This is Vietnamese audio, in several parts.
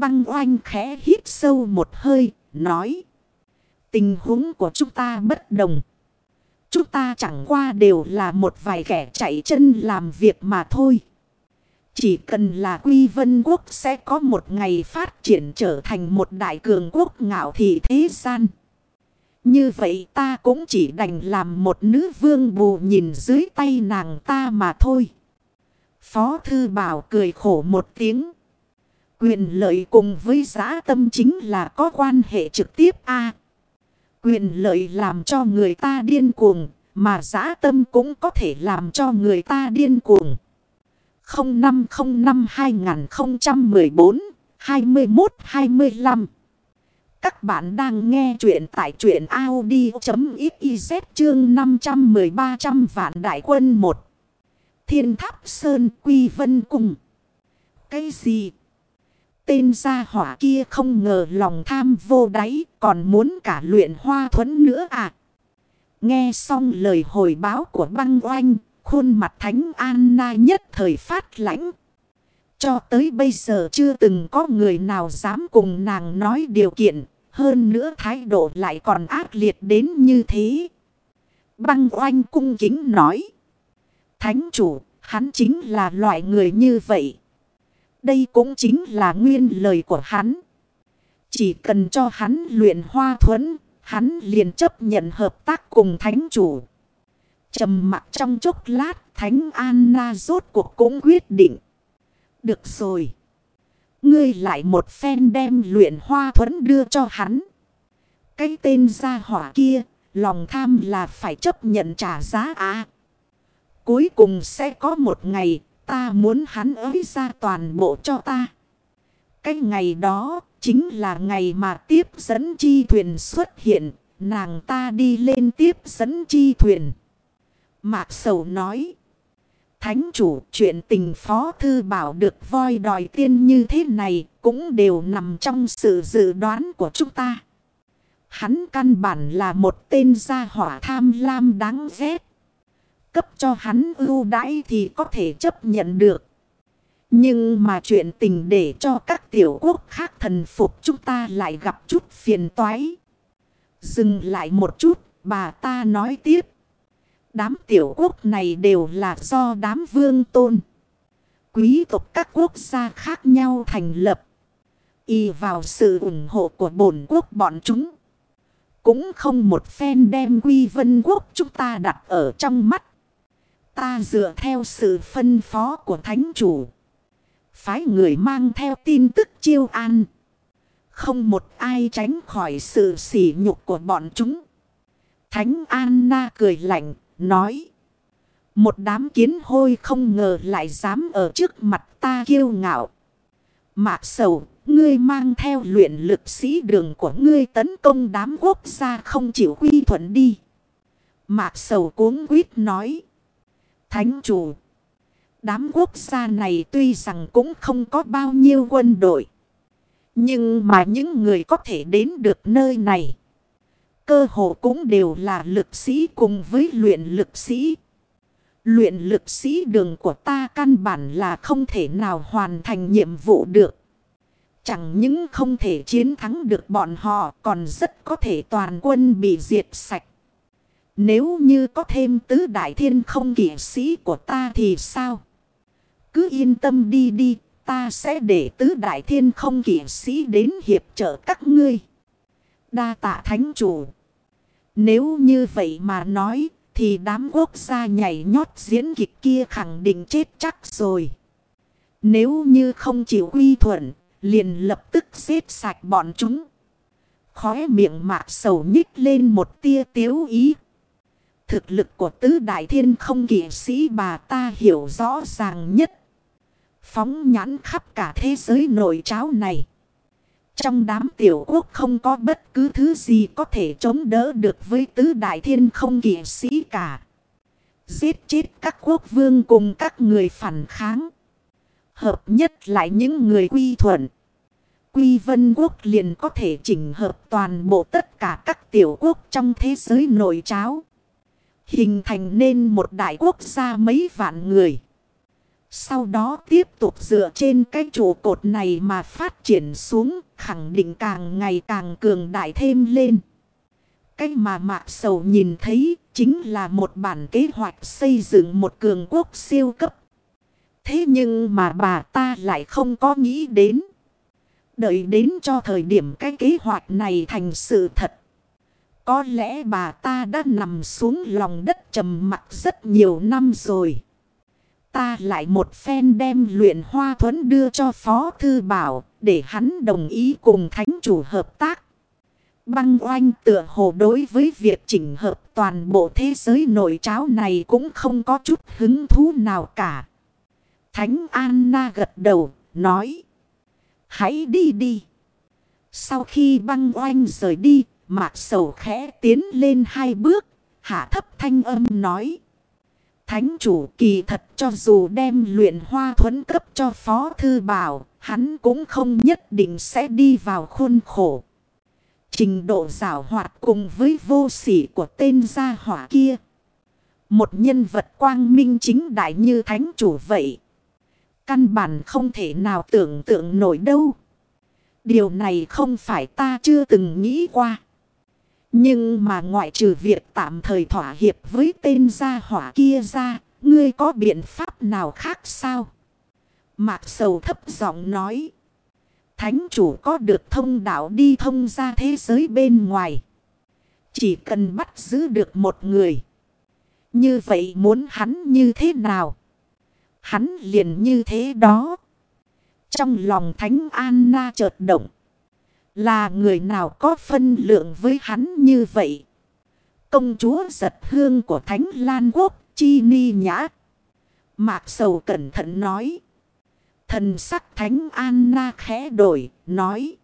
Băng oanh khẽ hít sâu một hơi, nói. Tình huống của chúng ta bất đồng. Chúng ta chẳng qua đều là một vài kẻ chạy chân làm việc mà thôi. Chỉ cần là quy vân quốc sẽ có một ngày phát triển trở thành một đại cường quốc ngạo thị thế gian. Như vậy ta cũng chỉ đành làm một nữ vương bù nhìn dưới tay nàng ta mà thôi. Phó thư bảo cười khổ một tiếng. Quyền lợi cùng với giá tâm chính là có quan hệ trực tiếp a Quyền lợi làm cho người ta điên cuồng, mà giá tâm cũng có thể làm cho người ta điên cuồng. 0505-2014-21-25 Các bạn đang nghe chuyện tại chuyện Audi.xyz chương 513 vạn đại quân 1 Thiên Tháp Sơn Quy Vân Cung Cái gì? Tên gia hỏa kia không ngờ lòng tham vô đáy còn muốn cả luyện hoa thuẫn nữa à? Nghe xong lời hồi báo của băng oanh Khuôn mặt Thánh Anna nhất thời phát lãnh. Cho tới bây giờ chưa từng có người nào dám cùng nàng nói điều kiện. Hơn nữa thái độ lại còn ác liệt đến như thế. Băng oanh cung kính nói. Thánh chủ, hắn chính là loại người như vậy. Đây cũng chính là nguyên lời của hắn. Chỉ cần cho hắn luyện hoa thuẫn, hắn liền chấp nhận hợp tác cùng thánh chủ trầm mặc trong chốc lát Thánh Anna rốt cuộc cũng quyết định. Được rồi. Ngươi lại một phen đem luyện hoa thuẫn đưa cho hắn. Cái tên gia hỏa kia, lòng tham là phải chấp nhận trả giá à. Cuối cùng sẽ có một ngày, ta muốn hắn ới ra toàn bộ cho ta. Cái ngày đó, chính là ngày mà tiếp dẫn chi thuyền xuất hiện, nàng ta đi lên tiếp dẫn chi thuyền. Mạc Sầu nói. Thánh chủ chuyện tình phó thư bảo được voi đòi tiên như thế này cũng đều nằm trong sự dự đoán của chúng ta. Hắn căn bản là một tên gia hỏa tham lam đáng ghét. Cấp cho hắn ưu đãi thì có thể chấp nhận được. Nhưng mà chuyện tình để cho các tiểu quốc khác thần phục chúng ta lại gặp chút phiền toái. Dừng lại một chút, bà ta nói tiếp. Đám tiểu quốc này đều là do đám vương tôn. Quý tộc các quốc gia khác nhau thành lập. Y vào sự ủng hộ của bổn quốc bọn chúng. Cũng không một phen đem quy vân quốc chúng ta đặt ở trong mắt. Ta dựa theo sự phân phó của thánh chủ. Phái người mang theo tin tức chiêu an. Không một ai tránh khỏi sự sỉ nhục của bọn chúng. Thánh Anna cười lạnh, nói. Một đám kiến hôi không ngờ lại dám ở trước mặt ta kiêu ngạo. Mạc sầu, ngươi mang theo luyện lực sĩ đường của ngươi tấn công đám quốc gia không chịu quy thuận đi. Mạc sầu cuống quýt nói. Thánh chủ, đám quốc gia này tuy rằng cũng không có bao nhiêu quân đội. Nhưng mà những người có thể đến được nơi này cơ hồ cũng đều là lực sĩ cùng với luyện lực sĩ. Luyện lực sĩ đường của ta căn bản là không thể nào hoàn thành nhiệm vụ được. Chẳng những không thể chiến thắng được bọn họ còn rất có thể toàn quân bị diệt sạch. Nếu như có thêm tứ đại thiên không kỷ sĩ của ta thì sao? Cứ yên tâm đi đi, ta sẽ để tứ đại thiên không kỷ sĩ đến hiệp trợ các ngươi. Đa tạ thánh chủ. Nếu như vậy mà nói thì đám quốc gia nhảy nhót diễn kịch kia khẳng định chết chắc rồi. Nếu như không chịu quy thuận, liền lập tức giết sạch bọn chúng. Khóe miệng mạc sầu nhích lên một tia tiếu ý. Thực lực của tứ đại thiên không kỵ sĩ bà ta hiểu rõ ràng nhất. Phóng nhãn khắp cả thế giới nội cháo này. Trong đám tiểu quốc không có bất cứ thứ gì có thể chống đỡ được với tứ đại thiên không kỷ sĩ cả. Giết chết các quốc vương cùng các người phản kháng. Hợp nhất lại những người quy thuận. Quy vân quốc liền có thể chỉnh hợp toàn bộ tất cả các tiểu quốc trong thế giới nội cháo. Hình thành nên một đại quốc gia mấy vạn người. Sau đó tiếp tục dựa trên cái trụ cột này mà phát triển xuống, khẳng định càng ngày càng cường đại thêm lên. cách mà Mạc Sầu nhìn thấy chính là một bản kế hoạch xây dựng một cường quốc siêu cấp. Thế nhưng mà bà ta lại không có nghĩ đến. Đợi đến cho thời điểm cái kế hoạch này thành sự thật. Có lẽ bà ta đã nằm xuống lòng đất trầm mặc rất nhiều năm rồi. Ta lại một phen đem luyện hoa thuẫn đưa cho Phó Thư Bảo để hắn đồng ý cùng thánh chủ hợp tác. Băng oanh tựa hồ đối với việc chỉnh hợp toàn bộ thế giới nội cháo này cũng không có chút hứng thú nào cả. Thánh Anna gật đầu, nói. Hãy đi đi. Sau khi băng oanh rời đi, mạc sầu khẽ tiến lên hai bước, hạ thấp thanh âm nói. Thánh chủ kỳ thật cho dù đem luyện hoa thuẫn cấp cho Phó Thư Bảo, hắn cũng không nhất định sẽ đi vào khuôn khổ. Trình độ rào hoạt cùng với vô sỉ của tên gia hỏa kia. Một nhân vật quang minh chính đại như thánh chủ vậy. Căn bản không thể nào tưởng tượng nổi đâu. Điều này không phải ta chưa từng nghĩ qua. Nhưng mà ngoại trừ việc tạm thời thỏa hiệp với tên gia hỏa kia ra, ngươi có biện pháp nào khác sao? Mạc sầu thấp giọng nói. Thánh chủ có được thông đạo đi thông ra thế giới bên ngoài. Chỉ cần bắt giữ được một người. Như vậy muốn hắn như thế nào? Hắn liền như thế đó. Trong lòng Thánh Anna chợt động. Là người nào có phân lượng với hắn như vậy? Công chúa giật hương của Thánh Lan Quốc, Chi Ni Nhã. Mạc Sầu cẩn thận nói. Thần sắc Thánh Anna khẽ đổi, nói.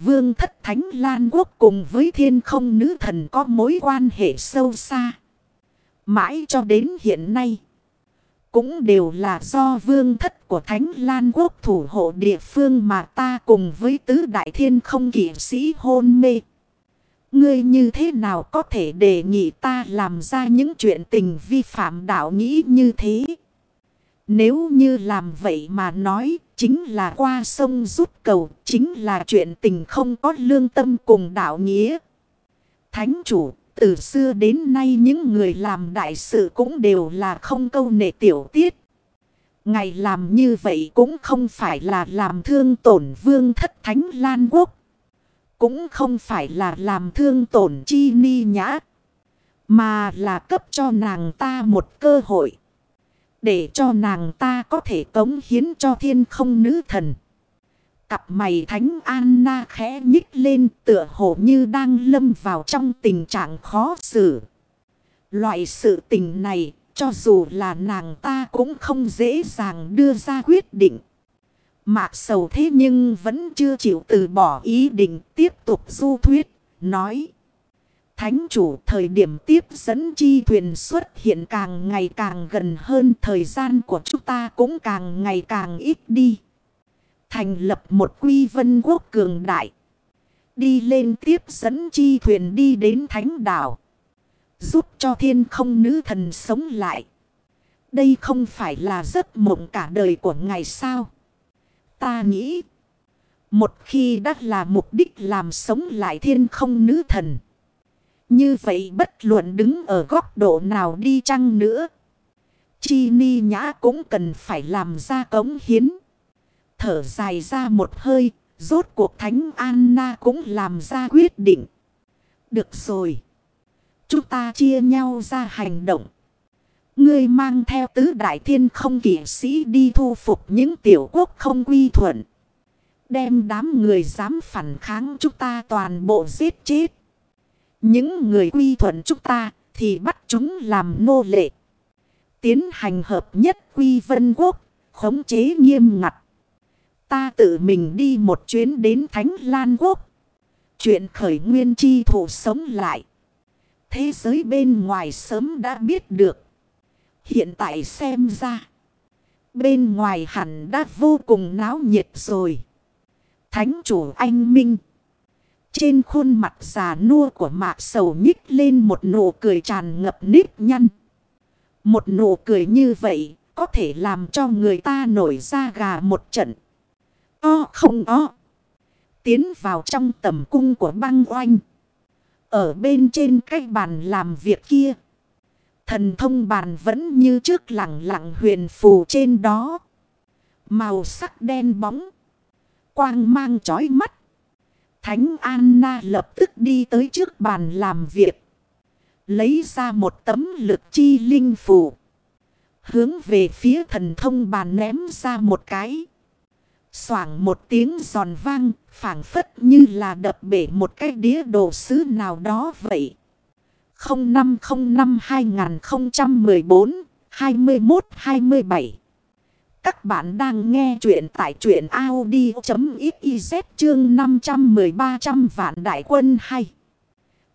Vương thất Thánh Lan Quốc cùng với thiên không nữ thần có mối quan hệ sâu xa. Mãi cho đến hiện nay. Cũng đều là do vương thất của Thánh Lan Quốc thủ hộ địa phương mà ta cùng với tứ đại thiên không kỷ sĩ hôn mê. Ngươi như thế nào có thể đề nghị ta làm ra những chuyện tình vi phạm đạo nghĩ như thế? Nếu như làm vậy mà nói, chính là qua sông rút cầu, chính là chuyện tình không có lương tâm cùng đạo nghĩa. Thánh chủ, từ xưa đến nay những người làm đại sự cũng đều là không câu nệ tiểu tiết. Ngày làm như vậy cũng không phải là làm thương tổn vương thất thánh lan quốc. Cũng không phải là làm thương tổn chi ni nhã. Mà là cấp cho nàng ta một cơ hội. Để cho nàng ta có thể cống hiến cho thiên không nữ thần. Cặp mày thánh Anna khẽ nhích lên tựa hồ như đang lâm vào trong tình trạng khó xử. Loại sự tình này cho dù là nàng ta cũng không dễ dàng đưa ra quyết định. Mạc sầu thế nhưng vẫn chưa chịu từ bỏ ý định tiếp tục du thuyết, nói. Thánh chủ thời điểm tiếp dẫn chi thuyền xuất hiện càng ngày càng gần hơn thời gian của chúng ta cũng càng ngày càng ít đi. Thành lập một quy vân quốc cường đại. Đi lên tiếp dẫn chi thuyền đi đến thánh đảo. Giúp cho thiên không nữ thần sống lại. Đây không phải là giấc mộng cả đời của ngày sao. Ta nghĩ. Một khi đã là mục đích làm sống lại thiên không nữ thần. Như vậy bất luận đứng ở góc độ nào đi chăng nữa. Chi ni nhã cũng cần phải làm ra cống hiến. Thở dài ra một hơi. Rốt cuộc Thánh Anna cũng làm ra quyết định. Được rồi. Chúng ta chia nhau ra hành động. Ngươi mang theo tứ đại thiên không kỷ sĩ đi thu phục những tiểu quốc không quy thuận. Đem đám người dám phản kháng chúng ta toàn bộ giết chết. Những người quy thuận chúng ta thì bắt chúng làm nô lệ. Tiến hành hợp nhất quy vân quốc, khống chế nghiêm ngặt. Ta tự mình đi một chuyến đến Thánh Lan Quốc. Chuyện khởi nguyên chi thủ sống lại. Thế giới bên ngoài sớm đã biết được. Hiện tại xem ra. Bên ngoài hẳn đã vô cùng náo nhiệt rồi. Thánh chủ anh Minh. Trên khuôn mặt già nua của mạc sầu nhích lên một nụ cười tràn ngập nếp nhăn. Một nụ cười như vậy có thể làm cho người ta nổi ra gà một trận. O không o. Tiến vào trong tầm cung của băng oanh. Ở bên trên cái bàn làm việc kia. Thần thông bàn vẫn như trước lặng lặng huyền phù trên đó. Màu sắc đen bóng. Quang mang chói mắt. Thánh Anna lập tức đi tới trước bàn làm việc. Lấy ra một tấm lực chi linh phù. Hướng về phía thần thông bàn ném ra một cái. Soảng một tiếng giòn vang, phảng phất như là đập bể một cái đĩa đồ sứ nào đó vậy. 0505-2014-21-27 Các bạn đang nghe chuyện tại chuyện Audi.xyz chương 513 trăm vạn đại quân hay.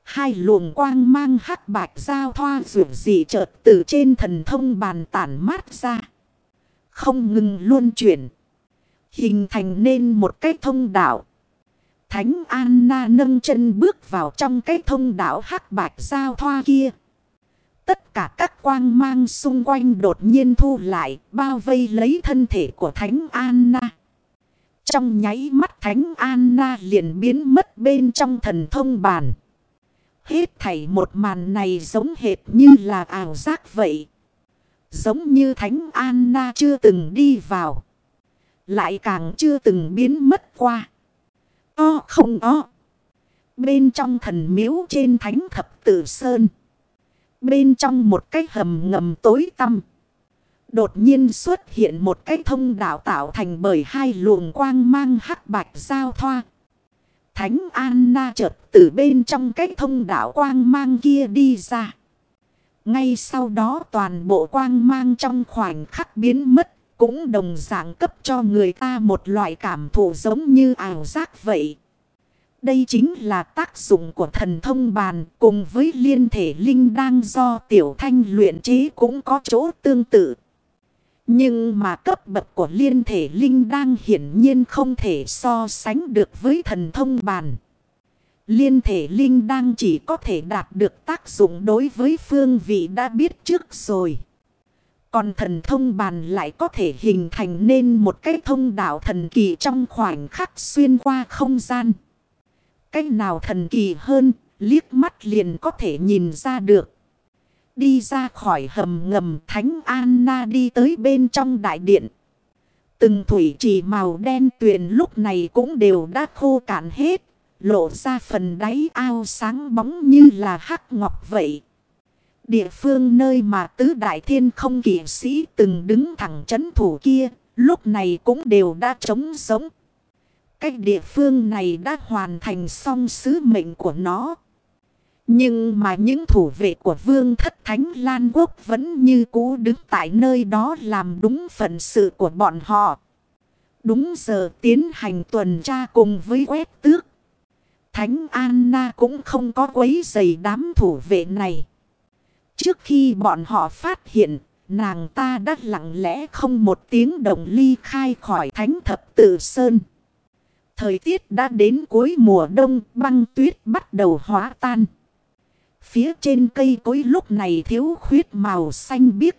Hai luồng quang mang hắc bạch giao thoa rượu dị chợt từ trên thần thông bàn tản mát ra. Không ngừng luôn chuyển. Hình thành nên một cái thông đạo. Thánh Anna nâng chân bước vào trong cái thông đạo hắc bạch giao thoa kia. Tất cả các quang mang xung quanh đột nhiên thu lại, bao vây lấy thân thể của Thánh Anna. Trong nháy mắt Thánh Anna liền biến mất bên trong thần thông bàn. Hết thảy một màn này giống hệt như là ảo giác vậy. Giống như Thánh Anna chưa từng đi vào. Lại càng chưa từng biến mất qua. O không o. Bên trong thần miếu trên thánh thập tử sơn. Bên trong một cái hầm ngầm tối tăm. Đột nhiên xuất hiện một cái thông đạo tạo thành bởi hai luồng quang mang hắc bạch giao thoa. Thánh Anna chợt từ bên trong cái thông đạo quang mang kia đi ra. Ngay sau đó toàn bộ quang mang trong khoảnh khắc biến mất. Cũng đồng dạng cấp cho người ta một loại cảm thụ giống như ảo giác vậy. Đây chính là tác dụng của thần thông bàn cùng với liên thể linh đang do tiểu thanh luyện chế cũng có chỗ tương tự. Nhưng mà cấp bậc của liên thể linh đang hiển nhiên không thể so sánh được với thần thông bàn. Liên thể linh đang chỉ có thể đạt được tác dụng đối với phương vị đã biết trước rồi. Còn thần thông bàn lại có thể hình thành nên một cái thông đạo thần kỳ trong khoảnh khắc xuyên qua không gian. Cái nào thần kỳ hơn, liếc mắt liền có thể nhìn ra được. Đi ra khỏi hầm ngầm Thánh Anna đi tới bên trong đại điện. Từng thủy trì màu đen tuyền lúc này cũng đều đã khô cạn hết. Lộ ra phần đáy ao sáng bóng như là hắc ngọc vậy. Địa phương nơi mà tứ đại thiên không kỷ sĩ từng đứng thẳng chấn thủ kia, lúc này cũng đều đã trống sống. cách địa phương này đã hoàn thành xong sứ mệnh của nó. Nhưng mà những thủ vệ của vương thất thánh Lan Quốc vẫn như cũ đứng tại nơi đó làm đúng phận sự của bọn họ. Đúng giờ tiến hành tuần tra cùng với quét tước. Thánh Anna cũng không có quấy giày đám thủ vệ này. Trước khi bọn họ phát hiện, nàng ta đã lặng lẽ không một tiếng đồng ly khai khỏi thánh thập tự sơn. Thời tiết đã đến cuối mùa đông băng tuyết bắt đầu hóa tan. Phía trên cây cối lúc này thiếu khuyết màu xanh biếc.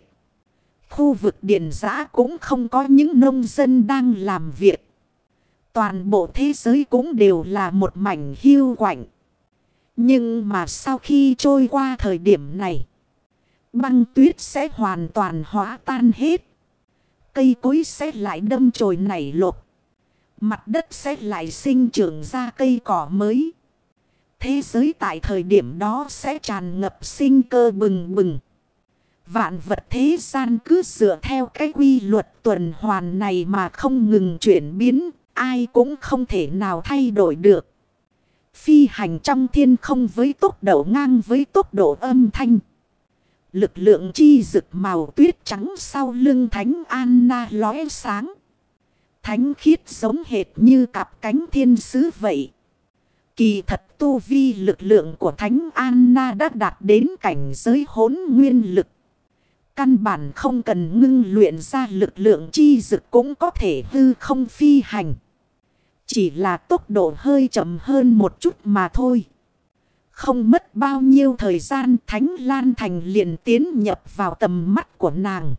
Khu vực điện giã cũng không có những nông dân đang làm việc. Toàn bộ thế giới cũng đều là một mảnh hiu quạnh. Nhưng mà sau khi trôi qua thời điểm này, băng tuyết sẽ hoàn toàn hóa tan hết. Cây cối sẽ lại đâm chồi nảy lột. Mặt đất sẽ lại sinh trưởng ra cây cỏ mới. Thế giới tại thời điểm đó sẽ tràn ngập sinh cơ bừng bừng. Vạn vật thế gian cứ dựa theo cái quy luật tuần hoàn này mà không ngừng chuyển biến, ai cũng không thể nào thay đổi được. Phi hành trong thiên không với tốc độ ngang với tốc độ âm thanh. Lực lượng chi rực màu tuyết trắng sau lưng thánh Anna lóe sáng. Thánh khiết giống hệt như cặp cánh thiên sứ vậy. Kỳ thật tu vi lực lượng của Thánh Anna đã đạt đến cảnh giới hốn nguyên lực. Căn bản không cần ngưng luyện ra lực lượng chi dực cũng có thể hư không phi hành. Chỉ là tốc độ hơi chậm hơn một chút mà thôi. Không mất bao nhiêu thời gian, Thánh Lan Thành liền tiến nhập vào tầm mắt của nàng.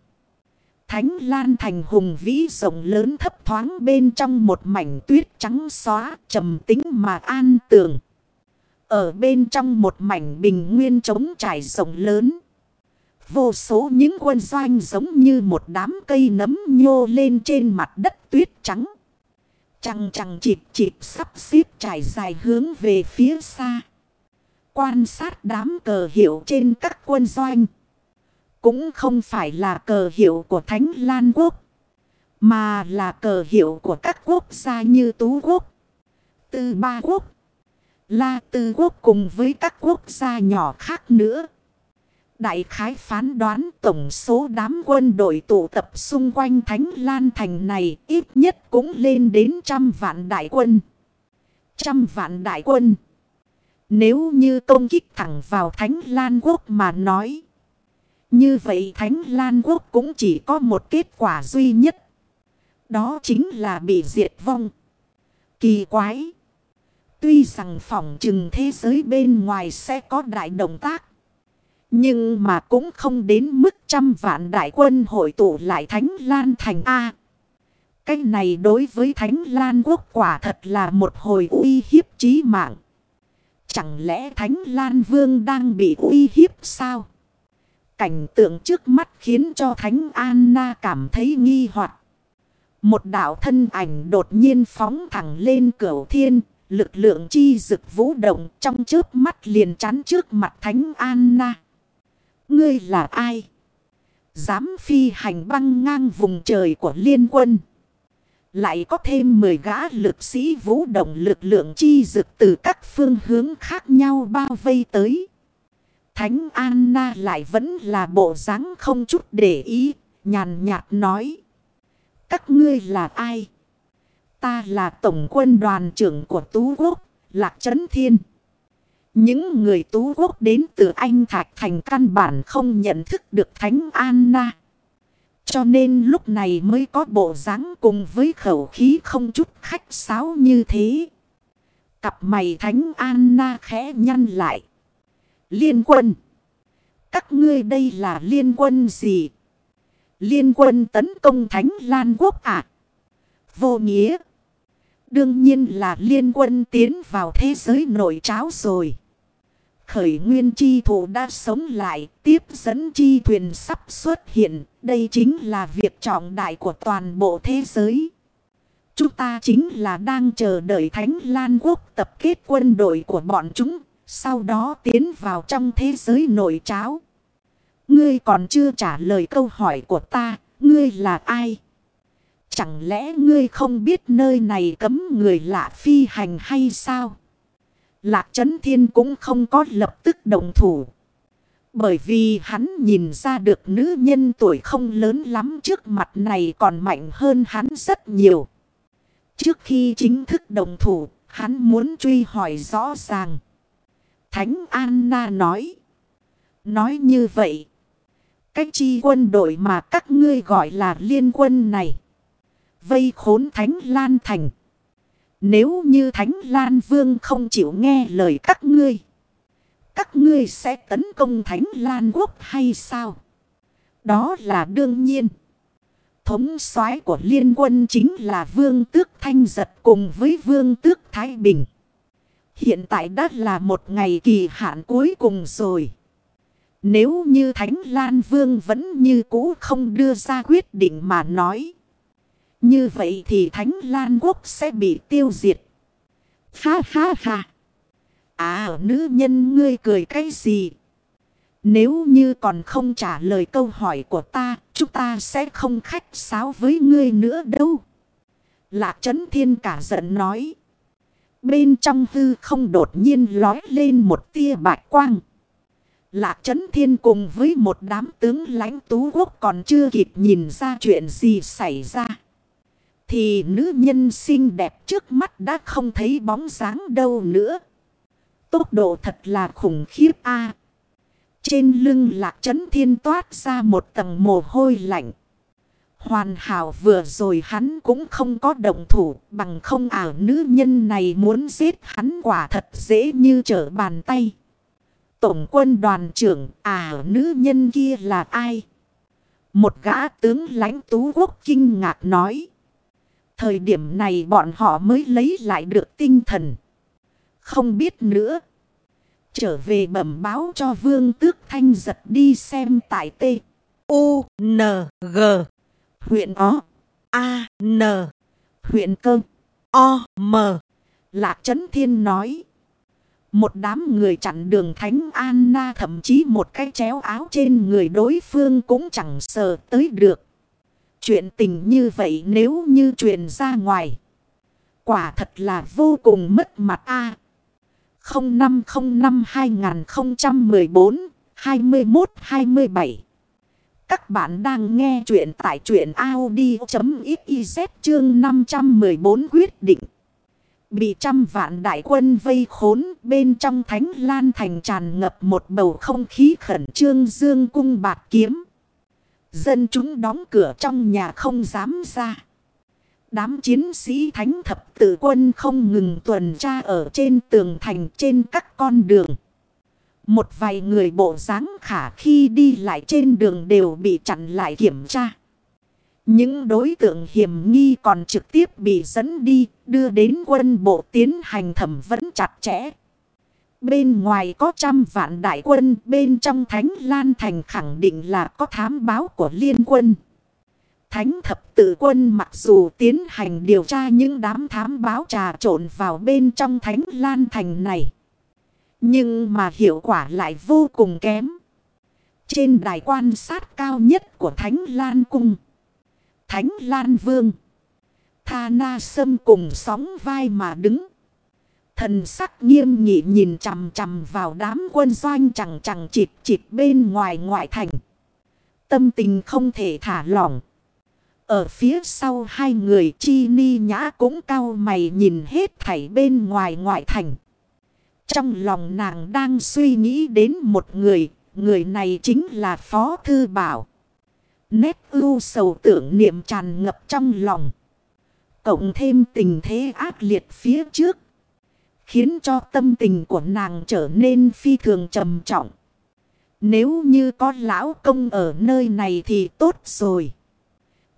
Thánh Lan thành hùng vĩ rộng lớn thấp thoáng bên trong một mảnh tuyết trắng xóa, trầm tính mà an tường. Ở bên trong một mảnh bình nguyên trống trải rộng lớn. Vô số những quân doanh giống như một đám cây nấm nhô lên trên mặt đất tuyết trắng. trăng trăng chịp chịp sắp xếp trải dài hướng về phía xa. Quan sát đám cờ hiệu trên các quân doanh. Cũng không phải là cờ hiệu của Thánh Lan Quốc. Mà là cờ hiệu của các quốc gia như Tú Quốc, Tư Ba Quốc, La Tư Quốc cùng với các quốc gia nhỏ khác nữa. Đại khái phán đoán tổng số đám quân đội tụ tập xung quanh Thánh Lan Thành này ít nhất cũng lên đến trăm vạn đại quân. Trăm vạn đại quân. Nếu như công kích thẳng vào Thánh Lan Quốc mà nói. Như vậy Thánh Lan Quốc cũng chỉ có một kết quả duy nhất. Đó chính là bị diệt vong. Kỳ quái. Tuy rằng phỏng chừng thế giới bên ngoài sẽ có đại động tác. Nhưng mà cũng không đến mức trăm vạn đại quân hội tụ lại Thánh Lan Thành A. Cái này đối với Thánh Lan Quốc quả thật là một hồi uy hiếp chí mạng. Chẳng lẽ Thánh Lan Vương đang bị uy hiếp sao? Cảnh tượng trước mắt khiến cho Thánh Anna cảm thấy nghi hoặc. Một đạo thân ảnh đột nhiên phóng thẳng lên cửu thiên, lực lượng chi dực vũ động trong trước mắt liền chắn trước mặt Thánh Anna. Ngươi là ai? Dám phi hành băng ngang vùng trời của liên quân. Lại có thêm 10 gã lực sĩ vũ động lực lượng chi dực từ các phương hướng khác nhau bao vây tới. Thánh Anna lại vẫn là bộ dáng không chút để ý, nhàn nhạt nói. Các ngươi là ai? Ta là tổng quân đoàn trưởng của Tú Quốc, Lạc Trấn Thiên. Những người Tú Quốc đến từ Anh Thạch Thành căn bản không nhận thức được Thánh Anna. Cho nên lúc này mới có bộ dáng cùng với khẩu khí không chút khách sáo như thế. Cặp mày Thánh Anna khẽ nhăn lại. Liên quân. Các ngươi đây là liên quân gì? Liên quân tấn công Thánh Lan Quốc à? Vô nghĩa. Đương nhiên là liên quân tiến vào thế giới nội tráo rồi. Khởi nguyên chi thủ đã sống lại, tiếp dẫn chi thuyền sắp xuất hiện. Đây chính là việc trọng đại của toàn bộ thế giới. Chúng ta chính là đang chờ đợi Thánh Lan Quốc tập kết quân đội của bọn chúng, sau đó tiến vào trong thế giới nội cháo Ngươi còn chưa trả lời câu hỏi của ta, ngươi là ai? Chẳng lẽ ngươi không biết nơi này cấm người lạ phi hành hay sao? Lạc Trấn Thiên cũng không có lập tức đồng thủ. Bởi vì hắn nhìn ra được nữ nhân tuổi không lớn lắm trước mặt này còn mạnh hơn hắn rất nhiều. Trước khi chính thức đồng thủ, hắn muốn truy hỏi rõ ràng. Thánh Anna nói. Nói như vậy. Cách chi quân đội mà các ngươi gọi là liên quân này. Vây khốn Thánh Lan Thành. Nếu như Thánh Lan Vương không chịu nghe lời các ngươi. Các ngươi sẽ tấn công Thánh Lan Quốc hay sao? Đó là đương nhiên. Thống soái của liên quân chính là Vương Tước Thanh Giật cùng với Vương Tước Thái Bình. Hiện tại đã là một ngày kỳ hạn cuối cùng rồi. Nếu như Thánh Lan Vương vẫn như cũ không đưa ra quyết định mà nói. Như vậy thì Thánh Lan Quốc sẽ bị tiêu diệt. Ha ha ha. À nữ nhân ngươi cười cái gì? Nếu như còn không trả lời câu hỏi của ta, chúng ta sẽ không khách sáo với ngươi nữa đâu. Lạc Trấn Thiên cả giận nói. Bên trong hư không đột nhiên lói lên một tia bạch quang. Lạc Trấn Thiên cùng với một đám tướng lãnh tú quốc còn chưa kịp nhìn ra chuyện gì xảy ra. Thì nữ nhân xinh đẹp trước mắt đã không thấy bóng dáng đâu nữa. Tốc độ thật là khủng khiếp a Trên lưng lạc chấn thiên toát ra một tầng mồ hôi lạnh. Hoàn hảo vừa rồi hắn cũng không có động thủ, bằng không ảo nữ nhân này muốn giết hắn quả thật dễ như trở bàn tay. Tổng quân đoàn trưởng à nữ nhân kia là ai? Một gã tướng lãnh tú quốc kinh ngạc nói. Thời điểm này bọn họ mới lấy lại được tinh thần. Không biết nữa. Trở về bẩm báo cho vương tước thanh giật đi xem tại T. U, N, G. Huyện O. A, N. Huyện Cơ. O, M. Lạc Trấn Thiên nói. Một đám người chặn đường Thánh Anna thậm chí một cái chéo áo trên người đối phương cũng chẳng sờ tới được. Chuyện tình như vậy nếu như truyền ra ngoài. Quả thật là vô cùng mất mặt a 0505-2014-21-27 Các bạn đang nghe chuyện tại chuyện Audi.xyz chương 514 quyết định. Bị trăm vạn đại quân vây khốn, bên trong thánh lan thành tràn ngập một bầu không khí khẩn trương dương cung bạc kiếm. Dân chúng đóng cửa trong nhà không dám ra. Đám chiến sĩ thánh thập tự quân không ngừng tuần tra ở trên tường thành trên các con đường. Một vài người bộ dáng khả khi đi lại trên đường đều bị chặn lại kiểm tra. Những đối tượng hiểm nghi còn trực tiếp bị dẫn đi, đưa đến quân bộ tiến hành thẩm vấn chặt chẽ. Bên ngoài có trăm vạn đại quân, bên trong Thánh Lan Thành khẳng định là có thám báo của liên quân. Thánh thập tự quân mặc dù tiến hành điều tra những đám thám báo trà trộn vào bên trong Thánh Lan Thành này. Nhưng mà hiệu quả lại vô cùng kém. Trên đài quan sát cao nhất của Thánh Lan Cung. Thánh Lan Vương. Tha Na Sâm cùng sóng vai mà đứng. Thần sắc nghiêm nghị nhìn chằm chằm vào đám quân doanh chẳng chẳng chịp chịp bên ngoài ngoại thành. Tâm tình không thể thả lỏng. Ở phía sau hai người chi ni nhã cũng cao mày nhìn hết thảy bên ngoài ngoại thành. Trong lòng nàng đang suy nghĩ đến một người, người này chính là Phó Thư Bảo. Nét ưu sầu tưởng niệm tràn ngập trong lòng. Cộng thêm tình thế ác liệt phía trước. Khiến cho tâm tình của nàng trở nên phi thường trầm trọng. Nếu như có lão công ở nơi này thì tốt rồi.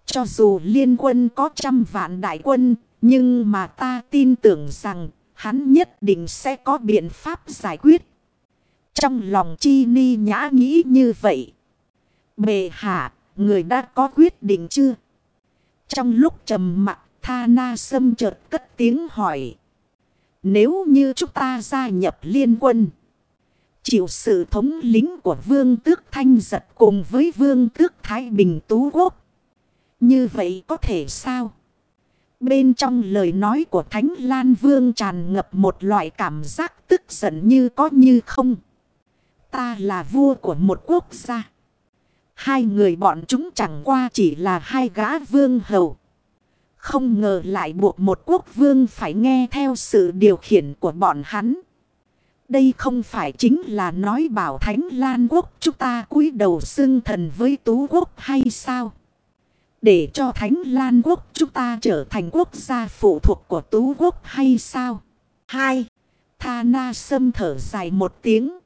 Cho dù liên quân có trăm vạn đại quân, nhưng mà ta tin tưởng rằng hắn nhất định sẽ có biện pháp giải quyết. Trong lòng chi ni nhã nghĩ như vậy. Bệ hạ, người đã có quyết định chưa? Trong lúc trầm mặt, Tha Na Sâm chợt cất tiếng hỏi. Nếu như chúng ta gia nhập liên quân, chịu sự thống lính của Vương Tước Thanh Giật cùng với Vương Tước Thái Bình Tú Quốc. Như vậy có thể sao? Bên trong lời nói của Thánh Lan Vương tràn ngập một loại cảm giác tức giận như có như không. Ta là vua của một quốc gia. Hai người bọn chúng chẳng qua chỉ là hai gã vương hầu. Không ngờ lại buộc một quốc vương phải nghe theo sự điều khiển của bọn hắn. Đây không phải chính là nói bảo Thánh Lan Quốc chúng ta cúi đầu xưng thần với Tú Quốc hay sao? Để cho Thánh Lan Quốc chúng ta trở thành quốc gia phụ thuộc của Tú Quốc hay sao? Hai. Tha Na Sâm thở dài một tiếng.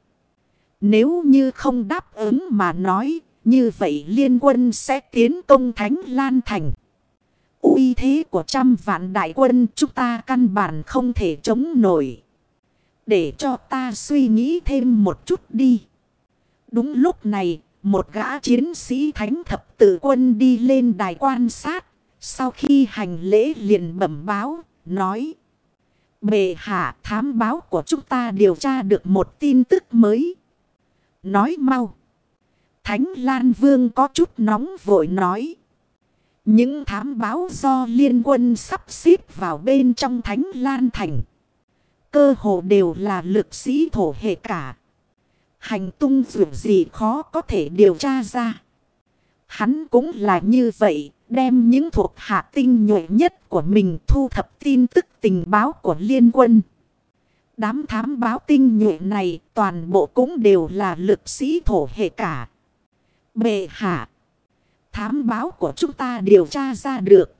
Nếu như không đáp ứng mà nói, như vậy liên quân sẽ tiến công Thánh Lan Thành uy thế của trăm vạn đại quân chúng ta căn bản không thể chống nổi. Để cho ta suy nghĩ thêm một chút đi. Đúng lúc này, một gã chiến sĩ thánh thập tự quân đi lên đài quan sát. Sau khi hành lễ liền bẩm báo, nói. Bệ hạ thám báo của chúng ta điều tra được một tin tức mới. Nói mau. Thánh Lan Vương có chút nóng vội nói. Những thám báo do liên quân sắp xếp vào bên trong Thánh Lan Thành. Cơ hồ đều là lực sĩ thổ hệ cả. Hành tung dù gì khó có thể điều tra ra. Hắn cũng là như vậy, đem những thuộc hạ tinh nhuệ nhất của mình thu thập tin tức tình báo của liên quân. Đám thám báo tinh nhuệ này toàn bộ cũng đều là lực sĩ thổ hệ cả. Bệ hạ, thám báo của chúng ta điều tra ra được.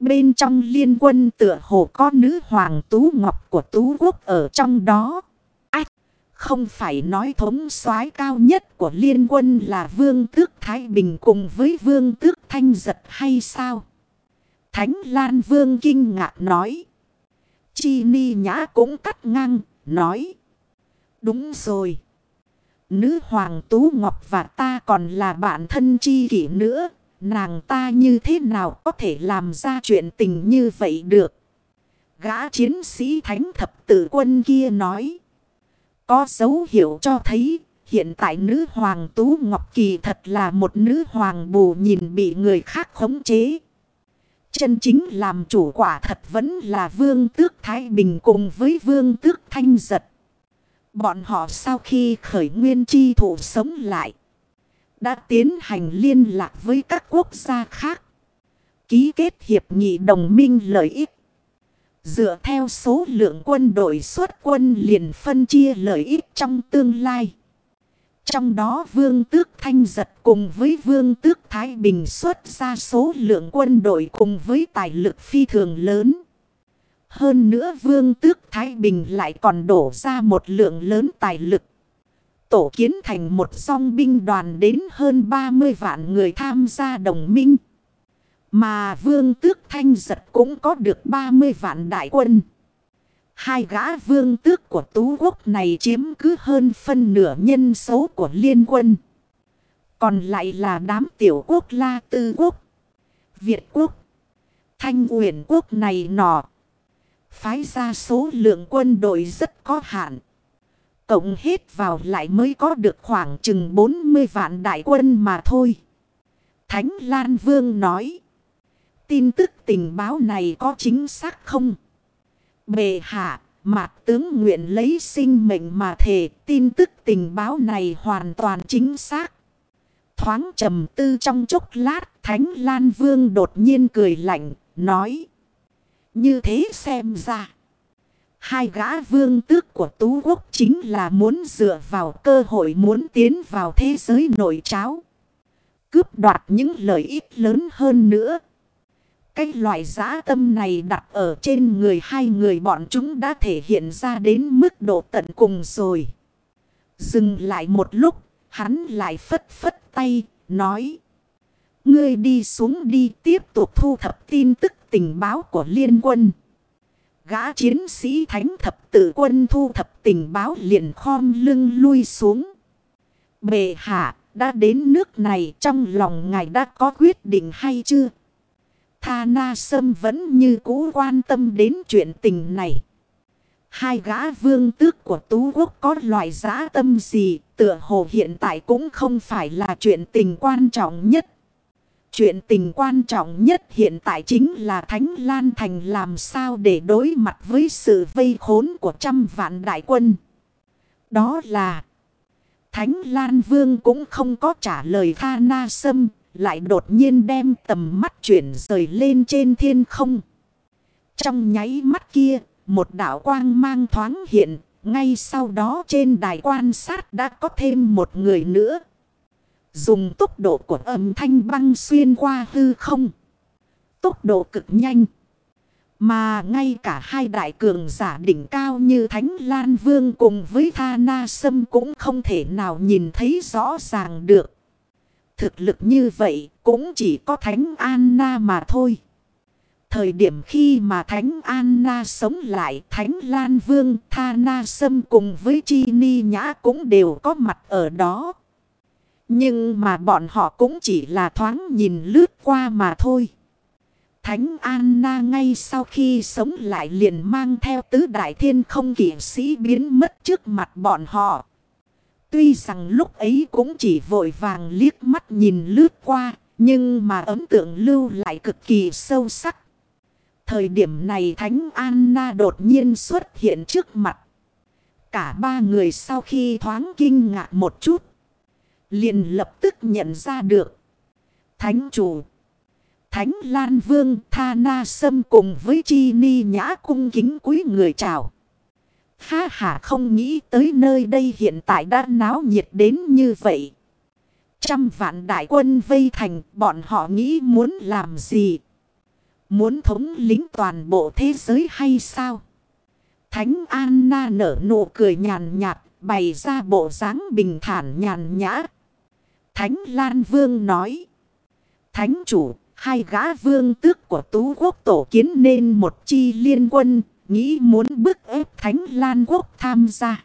Bên trong liên quân tựa hồ có nữ hoàng Tú Ngọc của Tú Quốc ở trong đó. không phải nói thống soái cao nhất của liên quân là vương tước Thái Bình cùng với vương tước Thanh Giật hay sao? Thánh Lan Vương kinh ngạc nói. Chi Ni Nhã cũng cắt ngang, nói. Đúng rồi. Nữ Hoàng Tú Ngọc và ta còn là bạn thân chi kỷ nữa. Nàng ta như thế nào có thể làm ra chuyện tình như vậy được? Gã chiến sĩ thánh thập tử quân kia nói. Có dấu hiệu cho thấy, hiện tại nữ hoàng Tú Ngọc Kỳ thật là một nữ hoàng bù nhìn bị người khác khống chế. Chân chính làm chủ quả thật vẫn là vương tước Thái Bình cùng với vương tước Thanh Giật. Bọn họ sau khi khởi nguyên chi thủ sống lại. Đã tiến hành liên lạc với các quốc gia khác. Ký kết hiệp nghị đồng minh lợi ích. Dựa theo số lượng quân đội xuất quân liền phân chia lợi ích trong tương lai. Trong đó vương tước thanh giật cùng với vương tước Thái Bình xuất ra số lượng quân đội cùng với tài lực phi thường lớn. Hơn nữa vương tước Thái Bình lại còn đổ ra một lượng lớn tài lực. Tổ kiến thành một song binh đoàn đến hơn 30 vạn người tham gia đồng minh. Mà vương tước thanh giật cũng có được 30 vạn đại quân. Hai gã vương tước của tú quốc này chiếm cứ hơn phân nửa nhân số của liên quân. Còn lại là đám tiểu quốc La Tư quốc, Việt quốc, Thanh Uyển quốc này nọ. Phái ra số lượng quân đội rất có hạn. Cộng hết vào lại mới có được khoảng chừng 40 vạn đại quân mà thôi. Thánh Lan Vương nói. Tin tức tình báo này có chính xác không? Bề hạ, mạc tướng nguyện lấy sinh mệnh mà thề tin tức tình báo này hoàn toàn chính xác. Thoáng trầm tư trong chốc lát, Thánh Lan Vương đột nhiên cười lạnh, nói. Như thế xem ra. Hai gã vương tước của Tú Quốc chính là muốn dựa vào cơ hội muốn tiến vào thế giới nội cháo. Cướp đoạt những lợi ích lớn hơn nữa. Cái loại giã tâm này đặt ở trên người hai người bọn chúng đã thể hiện ra đến mức độ tận cùng rồi. Dừng lại một lúc, hắn lại phất phất tay, nói. Ngươi đi xuống đi tiếp tục thu thập tin tức tình báo của liên quân. Gã chiến sĩ thánh thập tử quân thu thập tình báo liền khom lưng lui xuống. Bệ hạ, đã đến nước này trong lòng ngài đã có quyết định hay chưa? Tha Na Sâm vẫn như cũ quan tâm đến chuyện tình này. Hai gã vương tước của Tú Quốc có loại giá tâm gì, tựa hồ hiện tại cũng không phải là chuyện tình quan trọng nhất. Chuyện tình quan trọng nhất hiện tại chính là Thánh Lan Thành làm sao để đối mặt với sự vây khốn của trăm vạn đại quân. Đó là Thánh Lan Vương cũng không có trả lời Tha Na Sâm, lại đột nhiên đem tầm mắt chuyển rời lên trên thiên không. Trong nháy mắt kia, một đảo quang mang thoáng hiện, ngay sau đó trên đài quan sát đã có thêm một người nữa. Dùng tốc độ của âm thanh băng xuyên qua hư không. Tốc độ cực nhanh. Mà ngay cả hai đại cường giả đỉnh cao như Thánh Lan Vương cùng với Tha Na Sâm cũng không thể nào nhìn thấy rõ ràng được. Thực lực như vậy cũng chỉ có Thánh Anna mà thôi. Thời điểm khi mà Thánh Anna sống lại, Thánh Lan Vương, Tha Na Sâm cùng với Chi Ni Nhã cũng đều có mặt ở đó. Nhưng mà bọn họ cũng chỉ là thoáng nhìn lướt qua mà thôi. Thánh Anna ngay sau khi sống lại liền mang theo tứ đại thiên không kỷ sĩ biến mất trước mặt bọn họ. Tuy rằng lúc ấy cũng chỉ vội vàng liếc mắt nhìn lướt qua, nhưng mà ấn tượng lưu lại cực kỳ sâu sắc. Thời điểm này Thánh Anna đột nhiên xuất hiện trước mặt. Cả ba người sau khi thoáng kinh ngạc một chút, liền lập tức nhận ra được. Thánh chủ, Thánh Lan Vương Tha Na Sâm cùng với Chi Ni Nhã cung kính quý người chào. Ha ha không nghĩ tới nơi đây hiện tại đã náo nhiệt đến như vậy. Trăm vạn đại quân vây thành bọn họ nghĩ muốn làm gì? Muốn thống lính toàn bộ thế giới hay sao? Thánh Anna nở nụ cười nhàn nhạt, bày ra bộ dáng bình thản nhàn nhã. Thánh Lan Vương nói. Thánh chủ, hai gã vương tước của tú quốc tổ kiến nên một chi liên quân, nghĩ muốn bức ép Thánh Lan Quốc tham gia.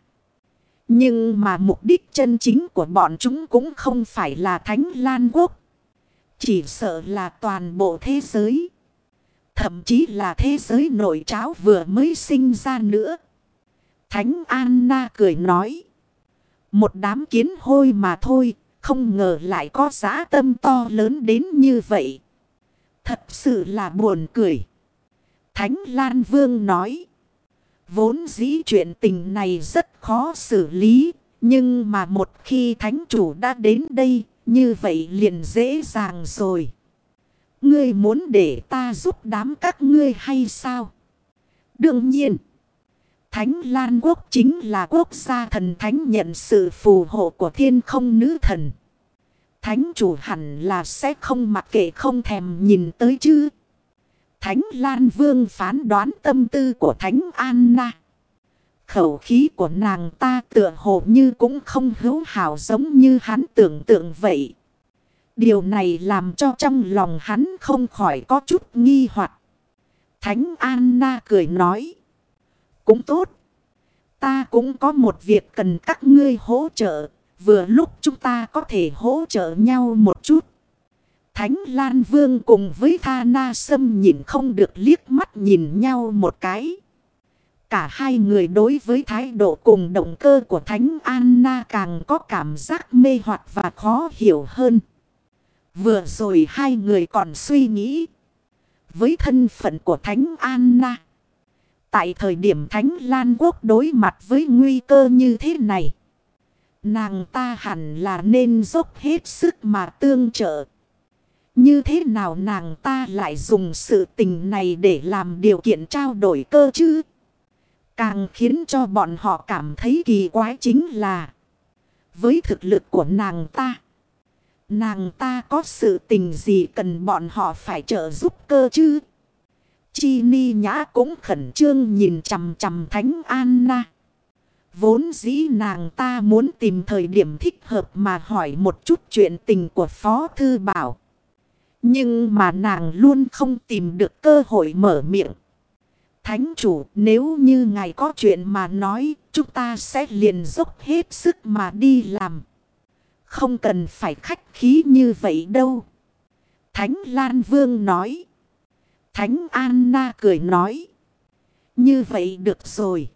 Nhưng mà mục đích chân chính của bọn chúng cũng không phải là Thánh Lan Quốc. Chỉ sợ là toàn bộ thế giới. Thậm chí là thế giới nội tráo vừa mới sinh ra nữa. Thánh Anna cười nói. Một đám kiến hôi mà thôi. Không ngờ lại có giá tâm to lớn đến như vậy. Thật sự là buồn cười. Thánh Lan Vương nói. Vốn dĩ chuyện tình này rất khó xử lý. Nhưng mà một khi thánh chủ đã đến đây. Như vậy liền dễ dàng rồi. Ngươi muốn để ta giúp đám các ngươi hay sao? Đương nhiên. Thánh Lan Quốc chính là quốc gia thần thánh nhận sự phù hộ của thiên không nữ thần. Thánh chủ hẳn là sẽ không mặc kệ không thèm nhìn tới chứ. Thánh Lan Vương phán đoán tâm tư của Thánh Anna. Khẩu khí của nàng ta tựa hồ như cũng không hữu hảo giống như hắn tưởng tượng vậy. Điều này làm cho trong lòng hắn không khỏi có chút nghi hoặc. Thánh Anna cười nói. Cũng tốt. Ta cũng có một việc cần các ngươi hỗ trợ. Vừa lúc chúng ta có thể hỗ trợ nhau một chút. Thánh Lan Vương cùng với Tha Na Sâm nhìn không được liếc mắt nhìn nhau một cái. Cả hai người đối với thái độ cùng động cơ của Thánh Anna càng có cảm giác mê hoặc và khó hiểu hơn. Vừa rồi hai người còn suy nghĩ. Với thân phận của Thánh Anna. Tại thời điểm Thánh Lan Quốc đối mặt với nguy cơ như thế này. Nàng ta hẳn là nên dốc hết sức mà tương trợ. Như thế nào nàng ta lại dùng sự tình này để làm điều kiện trao đổi cơ chứ? Càng khiến cho bọn họ cảm thấy kỳ quái chính là, Với thực lực của nàng ta Nàng ta có sự tình gì cần bọn họ phải trợ giúp cơ chứ? Chi ni nhã cũng khẩn trương nhìn chầm chầm Thánh Anna. Vốn dĩ nàng ta muốn tìm thời điểm thích hợp mà hỏi một chút chuyện tình của Phó Thư Bảo. Nhưng mà nàng luôn không tìm được cơ hội mở miệng. Thánh chủ, nếu như ngài có chuyện mà nói, chúng ta sẽ liền dốc hết sức mà đi làm. Không cần phải khách khí như vậy đâu. Thánh Lan Vương nói. Thánh Anna cười nói. Như vậy được rồi.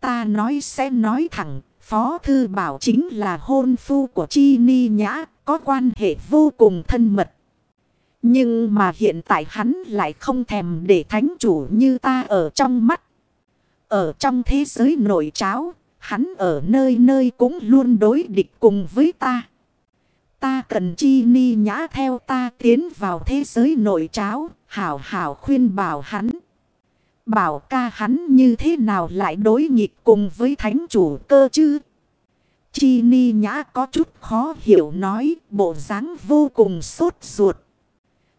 Ta nói sẽ nói thẳng. Phó Thư Bảo chính là hôn phu của Chi Ni Nhã. Có quan hệ vô cùng thân mật. Nhưng mà hiện tại hắn lại không thèm để thánh chủ như ta ở trong mắt. Ở trong thế giới nội cháo, hắn ở nơi nơi cũng luôn đối địch cùng với ta. Ta cần chi ni nhã theo ta tiến vào thế giới nội cháo, hảo hảo khuyên bảo hắn. Bảo ca hắn như thế nào lại đối nghịch cùng với thánh chủ cơ chứ? Chi ni nhã có chút khó hiểu nói, bộ dáng vô cùng sốt ruột.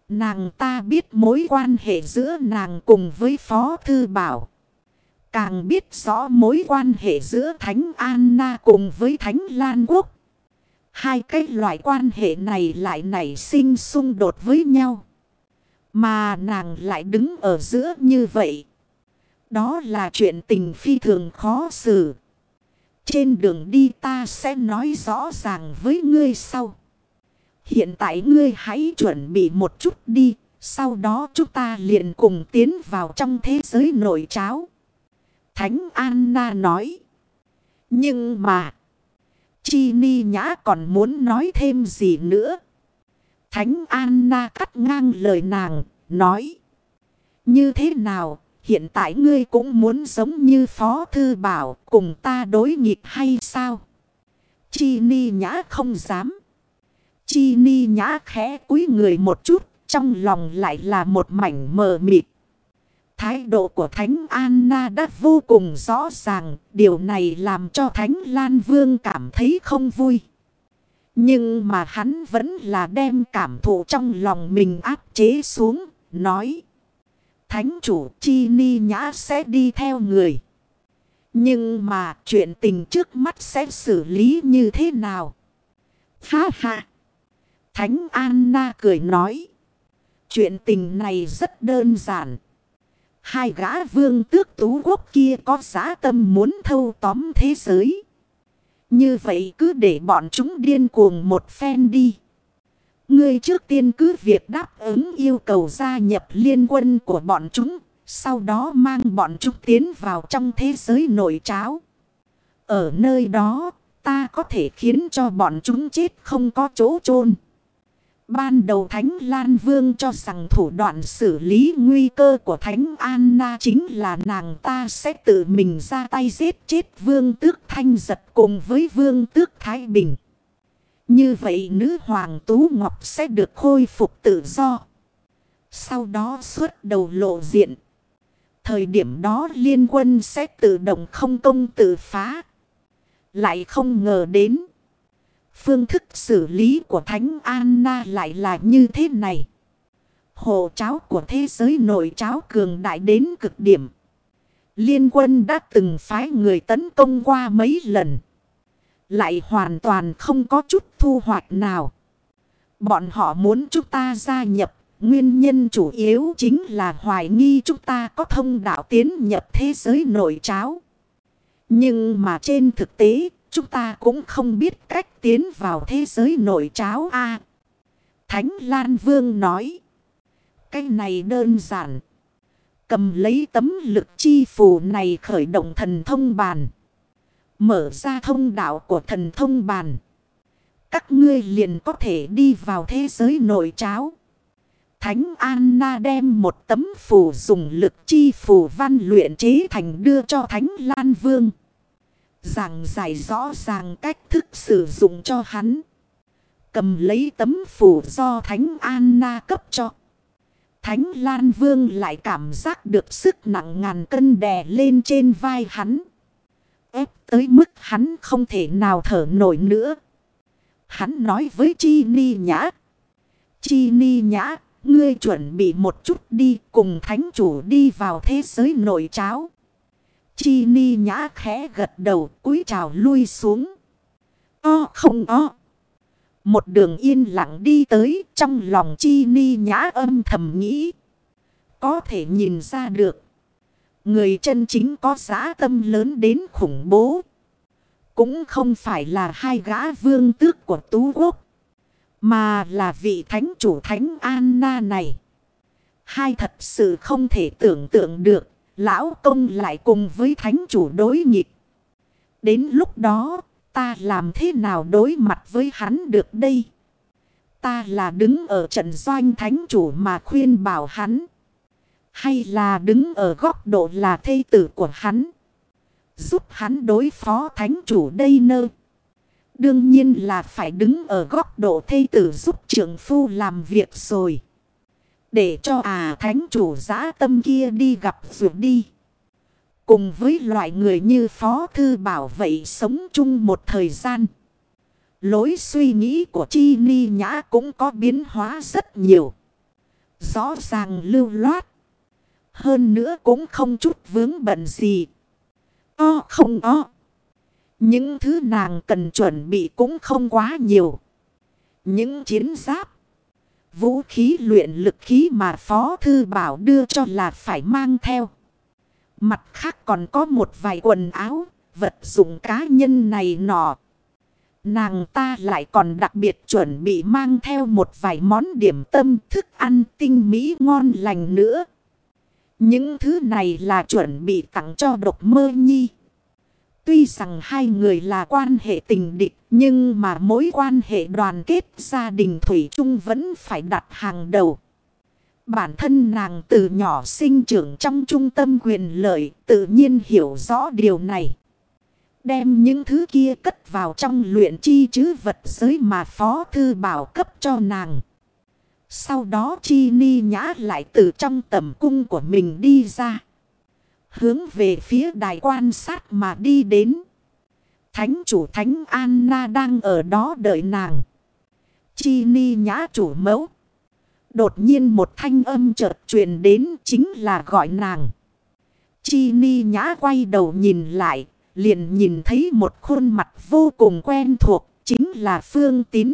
Nàng ta biết mối quan hệ giữa nàng cùng với Phó Thư Bảo. Càng biết rõ mối quan hệ giữa Thánh Anna cùng với Thánh Lan Quốc. Hai cái loại quan hệ này lại nảy sinh xung đột với nhau. Mà nàng lại đứng ở giữa như vậy. Đó là chuyện tình phi thường khó xử. Trên đường đi ta sẽ nói rõ ràng với ngươi sau. Hiện tại ngươi hãy chuẩn bị một chút đi. Sau đó chúng ta liền cùng tiến vào trong thế giới nội cháo. Thánh Anna nói. Nhưng mà. Chi Ni Nhã còn muốn nói thêm gì nữa. Thánh Anna cắt ngang lời nàng. Nói. Như thế nào. Hiện tại ngươi cũng muốn giống như Phó Thư Bảo cùng ta đối nghịch hay sao? Chi Ni Nhã không dám. Chi Ni Nhã khẽ cúi người một chút. Trong lòng lại là một mảnh mờ mịt. Thái độ của Thánh Anna đã vô cùng rõ ràng. Điều này làm cho Thánh Lan Vương cảm thấy không vui. Nhưng mà hắn vẫn là đem cảm thụ trong lòng mình áp chế xuống. Nói. Thánh chủ, Chi Ni Nhã sẽ đi theo người. Nhưng mà chuyện tình trước mắt sẽ xử lý như thế nào? Ha ha! Thánh Anna cười nói. Chuyện tình này rất đơn giản. Hai gã vương tước tú quốc kia có giá tâm muốn thâu tóm thế giới. Như vậy cứ để bọn chúng điên cuồng một phen đi. Ngươi trước tiên cứ việc đáp ứng yêu cầu gia nhập liên quân của bọn chúng. Sau đó mang bọn chúng tiến vào trong thế giới nội cháo. Ở nơi đó, ta có thể khiến cho bọn chúng chết không có chỗ chôn Ban đầu Thánh Lan Vương cho rằng thủ đoạn xử lý nguy cơ của Thánh Anna chính là nàng ta sẽ tự mình ra tay giết chết Vương Tước Thanh Giật cùng với Vương Tước Thái Bình. Như vậy nữ Hoàng Tú Ngọc sẽ được khôi phục tự do. Sau đó suốt đầu lộ diện. Thời điểm đó liên quân sẽ tự động không công tự phá. Lại không ngờ đến. Phương thức xử lý của Thánh Anna lại là như thế này. Hộ cháo của thế giới nội cháo cường đại đến cực điểm. Liên quân đã từng phái người tấn công qua mấy lần. Lại hoàn toàn không có chút thu hoạch nào. Bọn họ muốn chúng ta gia nhập. Nguyên nhân chủ yếu chính là hoài nghi chúng ta có thông đạo tiến nhập thế giới nội cháo. Nhưng mà trên thực tế Chúng ta cũng không biết cách tiến vào thế giới nội cháo A. Thánh Lan Vương nói. Cái này đơn giản. Cầm lấy tấm lực chi phù này khởi động thần thông bàn. Mở ra thông đạo của thần thông bàn. Các ngươi liền có thể đi vào thế giới nội cháo. Thánh Anna đem một tấm phù dùng lực chi phù văn luyện chế thành đưa cho Thánh Lan Vương. Giảng giải rõ ràng cách thức sử dụng cho hắn. Cầm lấy tấm phủ do Thánh Anna cấp cho. Thánh Lan Vương lại cảm giác được sức nặng ngàn cân đè lên trên vai hắn. ép tới mức hắn không thể nào thở nổi nữa. Hắn nói với Chi Ni Nhã. Chi Ni Nhã, ngươi chuẩn bị một chút đi cùng thánh chủ đi vào thế giới nội cháo. Chi ni nhã khẽ gật đầu, cúi chào lui xuống. O không o. Một đường yên lặng đi tới, trong lòng chi ni nhã âm thầm nghĩ. Có thể nhìn ra được. Người chân chính có giá tâm lớn đến khủng bố. Cũng không phải là hai gã vương tước của Tú Quốc. Mà là vị thánh chủ thánh Anna này. Hai thật sự không thể tưởng tượng được. Lão công lại cùng với thánh chủ đối nghịch. Đến lúc đó, ta làm thế nào đối mặt với hắn được đây? Ta là đứng ở trận doanh thánh chủ mà khuyên bảo hắn. Hay là đứng ở góc độ là thây tử của hắn? Giúp hắn đối phó thánh chủ đây nơ. Đương nhiên là phải đứng ở góc độ thây tử giúp trưởng phu làm việc rồi. Để cho à thánh chủ giã tâm kia đi gặp ruột đi. Cùng với loại người như Phó Thư Bảo vậy sống chung một thời gian. Lối suy nghĩ của Chi Ni Nhã cũng có biến hóa rất nhiều. Rõ ràng lưu loát. Hơn nữa cũng không chút vướng bận gì. O không o. Những thứ nàng cần chuẩn bị cũng không quá nhiều. Những chiến giáp. Vũ khí luyện lực khí mà Phó Thư Bảo đưa cho là phải mang theo. Mặt khác còn có một vài quần áo, vật dụng cá nhân này nọ. Nàng ta lại còn đặc biệt chuẩn bị mang theo một vài món điểm tâm thức ăn tinh mỹ ngon lành nữa. Những thứ này là chuẩn bị tặng cho độc mơ nhi. Tuy rằng hai người là quan hệ tình địch, nhưng mà mối quan hệ đoàn kết gia đình Thủy chung vẫn phải đặt hàng đầu. Bản thân nàng từ nhỏ sinh trưởng trong trung tâm quyền lợi, tự nhiên hiểu rõ điều này. Đem những thứ kia cất vào trong luyện chi chứ vật giới mà Phó Thư Bảo cấp cho nàng. Sau đó Chi Ni Nhã lại từ trong tầm cung của mình đi ra. Hướng về phía đài quan sát mà đi đến. Thánh chủ Thánh Anna đang ở đó đợi nàng. Chi Ni Nhã chủ mẫu. Đột nhiên một thanh âm chợt truyền đến chính là gọi nàng. Chi ni nhã quay đầu nhìn lại, liền nhìn thấy một khuôn mặt vô cùng quen thuộc, chính là Phương Tín.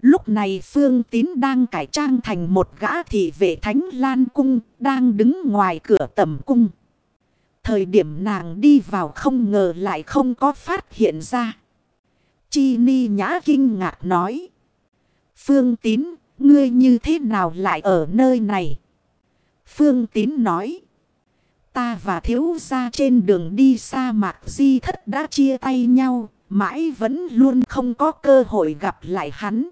Lúc này Phương Tín đang cải trang thành một gã thị vệ thánh lan cung, đang đứng ngoài cửa tầm cung. Thời điểm nàng đi vào không ngờ lại không có phát hiện ra. Chi ni nhã kinh ngạc nói. Phương Tín, ngươi như thế nào lại ở nơi này? Phương Tín nói. Ta và thiếu gia trên đường đi sa mạc di thất đã chia tay nhau, mãi vẫn luôn không có cơ hội gặp lại hắn.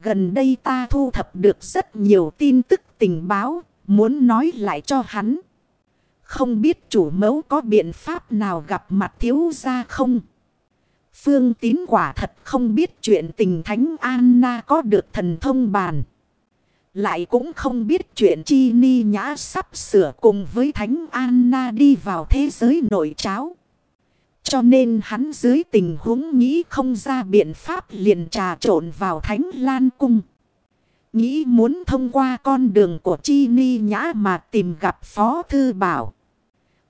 Gần đây ta thu thập được rất nhiều tin tức tình báo, muốn nói lại cho hắn. Không biết chủ mẫu có biện pháp nào gặp mặt thiếu gia không? Phương tín quả thật không biết chuyện tình thánh Anna có được thần thông bàn. Lại cũng không biết chuyện chi ni nhã sắp sửa cùng với thánh Anna đi vào thế giới nội cháo. Cho nên hắn dưới tình huống nghĩ không ra biện pháp liền trà trộn vào thánh lan cung. Nghĩ muốn thông qua con đường của chi ni nhã mà tìm gặp phó thư bảo.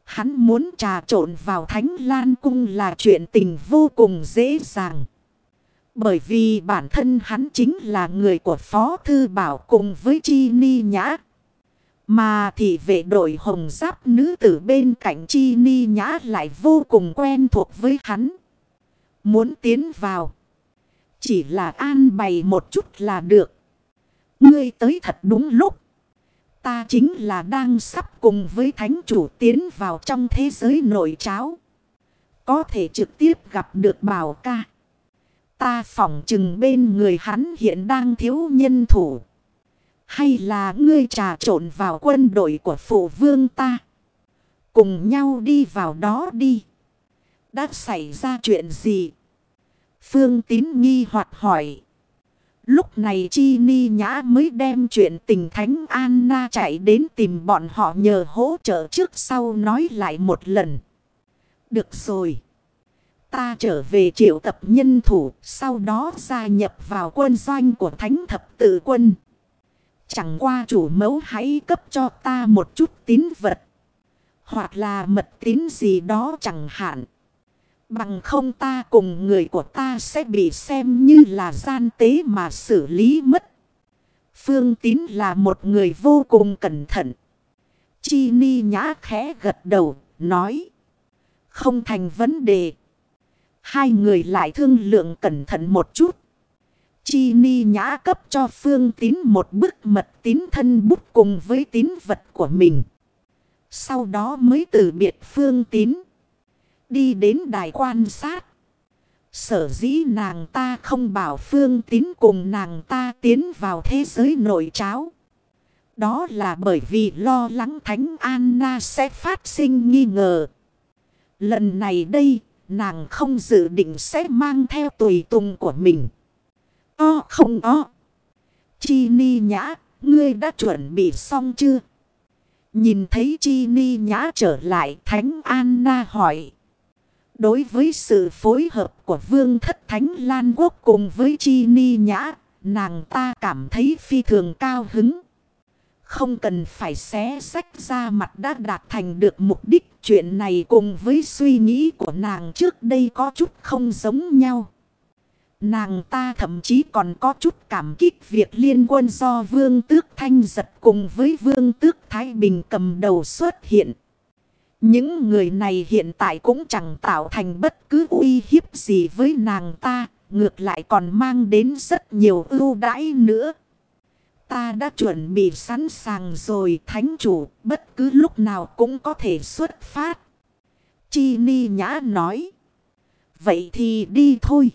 Hắn muốn trà trộn vào thánh lan cung là chuyện tình vô cùng dễ dàng. Bởi vì bản thân hắn chính là người của Phó Thư Bảo cùng với Chi Ni Nhã. Mà thị vệ đội hồng giáp nữ tử bên cạnh Chi Ni Nhã lại vô cùng quen thuộc với hắn. Muốn tiến vào. Chỉ là an bày một chút là được. Ngươi tới thật đúng lúc. Ta chính là đang sắp cùng với thánh chủ tiến vào trong thế giới nội cháo. Có thể trực tiếp gặp được bảo ca. Ta phỏng chừng bên người hắn hiện đang thiếu nhân thủ. Hay là ngươi trà trộn vào quân đội của phụ vương ta. Cùng nhau đi vào đó đi. Đã xảy ra chuyện gì? Phương tín nghi hoặc hỏi. Lúc này Chi Ni Nhã mới đem chuyện tình Thánh Anna chạy đến tìm bọn họ nhờ hỗ trợ trước sau nói lại một lần. Được rồi. Ta trở về triệu tập nhân thủ, sau đó gia nhập vào quân doanh của thánh thập tự quân. Chẳng qua chủ mẫu hãy cấp cho ta một chút tín vật. Hoặc là mật tín gì đó chẳng hạn. Bằng không ta cùng người của ta sẽ bị xem như là gian tế mà xử lý mất. Phương tín là một người vô cùng cẩn thận. Chi ni nhã khẽ gật đầu, nói. Không thành vấn đề. Hai người lại thương lượng cẩn thận một chút. Chi ni nhã cấp cho phương tín một bức mật tín thân bút cùng với tín vật của mình. Sau đó mới từ biệt phương tín. Đi đến đài quan sát. Sở dĩ nàng ta không bảo phương tín cùng nàng ta tiến vào thế giới nội cháo. Đó là bởi vì lo lắng Thánh Anna sẽ phát sinh nghi ngờ. Lần này đây, nàng không dự định sẽ mang theo tùy tùng của mình. O không o. Chi ni nhã, ngươi đã chuẩn bị xong chưa? Nhìn thấy Chi ni nhã trở lại Thánh Anna hỏi. Đối với sự phối hợp của Vương Thất Thánh Lan Quốc cùng với Chi Ni Nhã, nàng ta cảm thấy phi thường cao hứng. Không cần phải xé sách ra mặt đã đạt thành được mục đích. Chuyện này cùng với suy nghĩ của nàng trước đây có chút không giống nhau. Nàng ta thậm chí còn có chút cảm kích việc liên quân do Vương Tước Thanh Giật cùng với Vương Tước Thái Bình cầm đầu xuất hiện. Những người này hiện tại cũng chẳng tạo thành bất cứ uy hiếp gì với nàng ta, ngược lại còn mang đến rất nhiều ưu đãi nữa. Ta đã chuẩn bị sẵn sàng rồi thánh chủ, bất cứ lúc nào cũng có thể xuất phát. Chi ni nhã nói. Vậy thì đi thôi.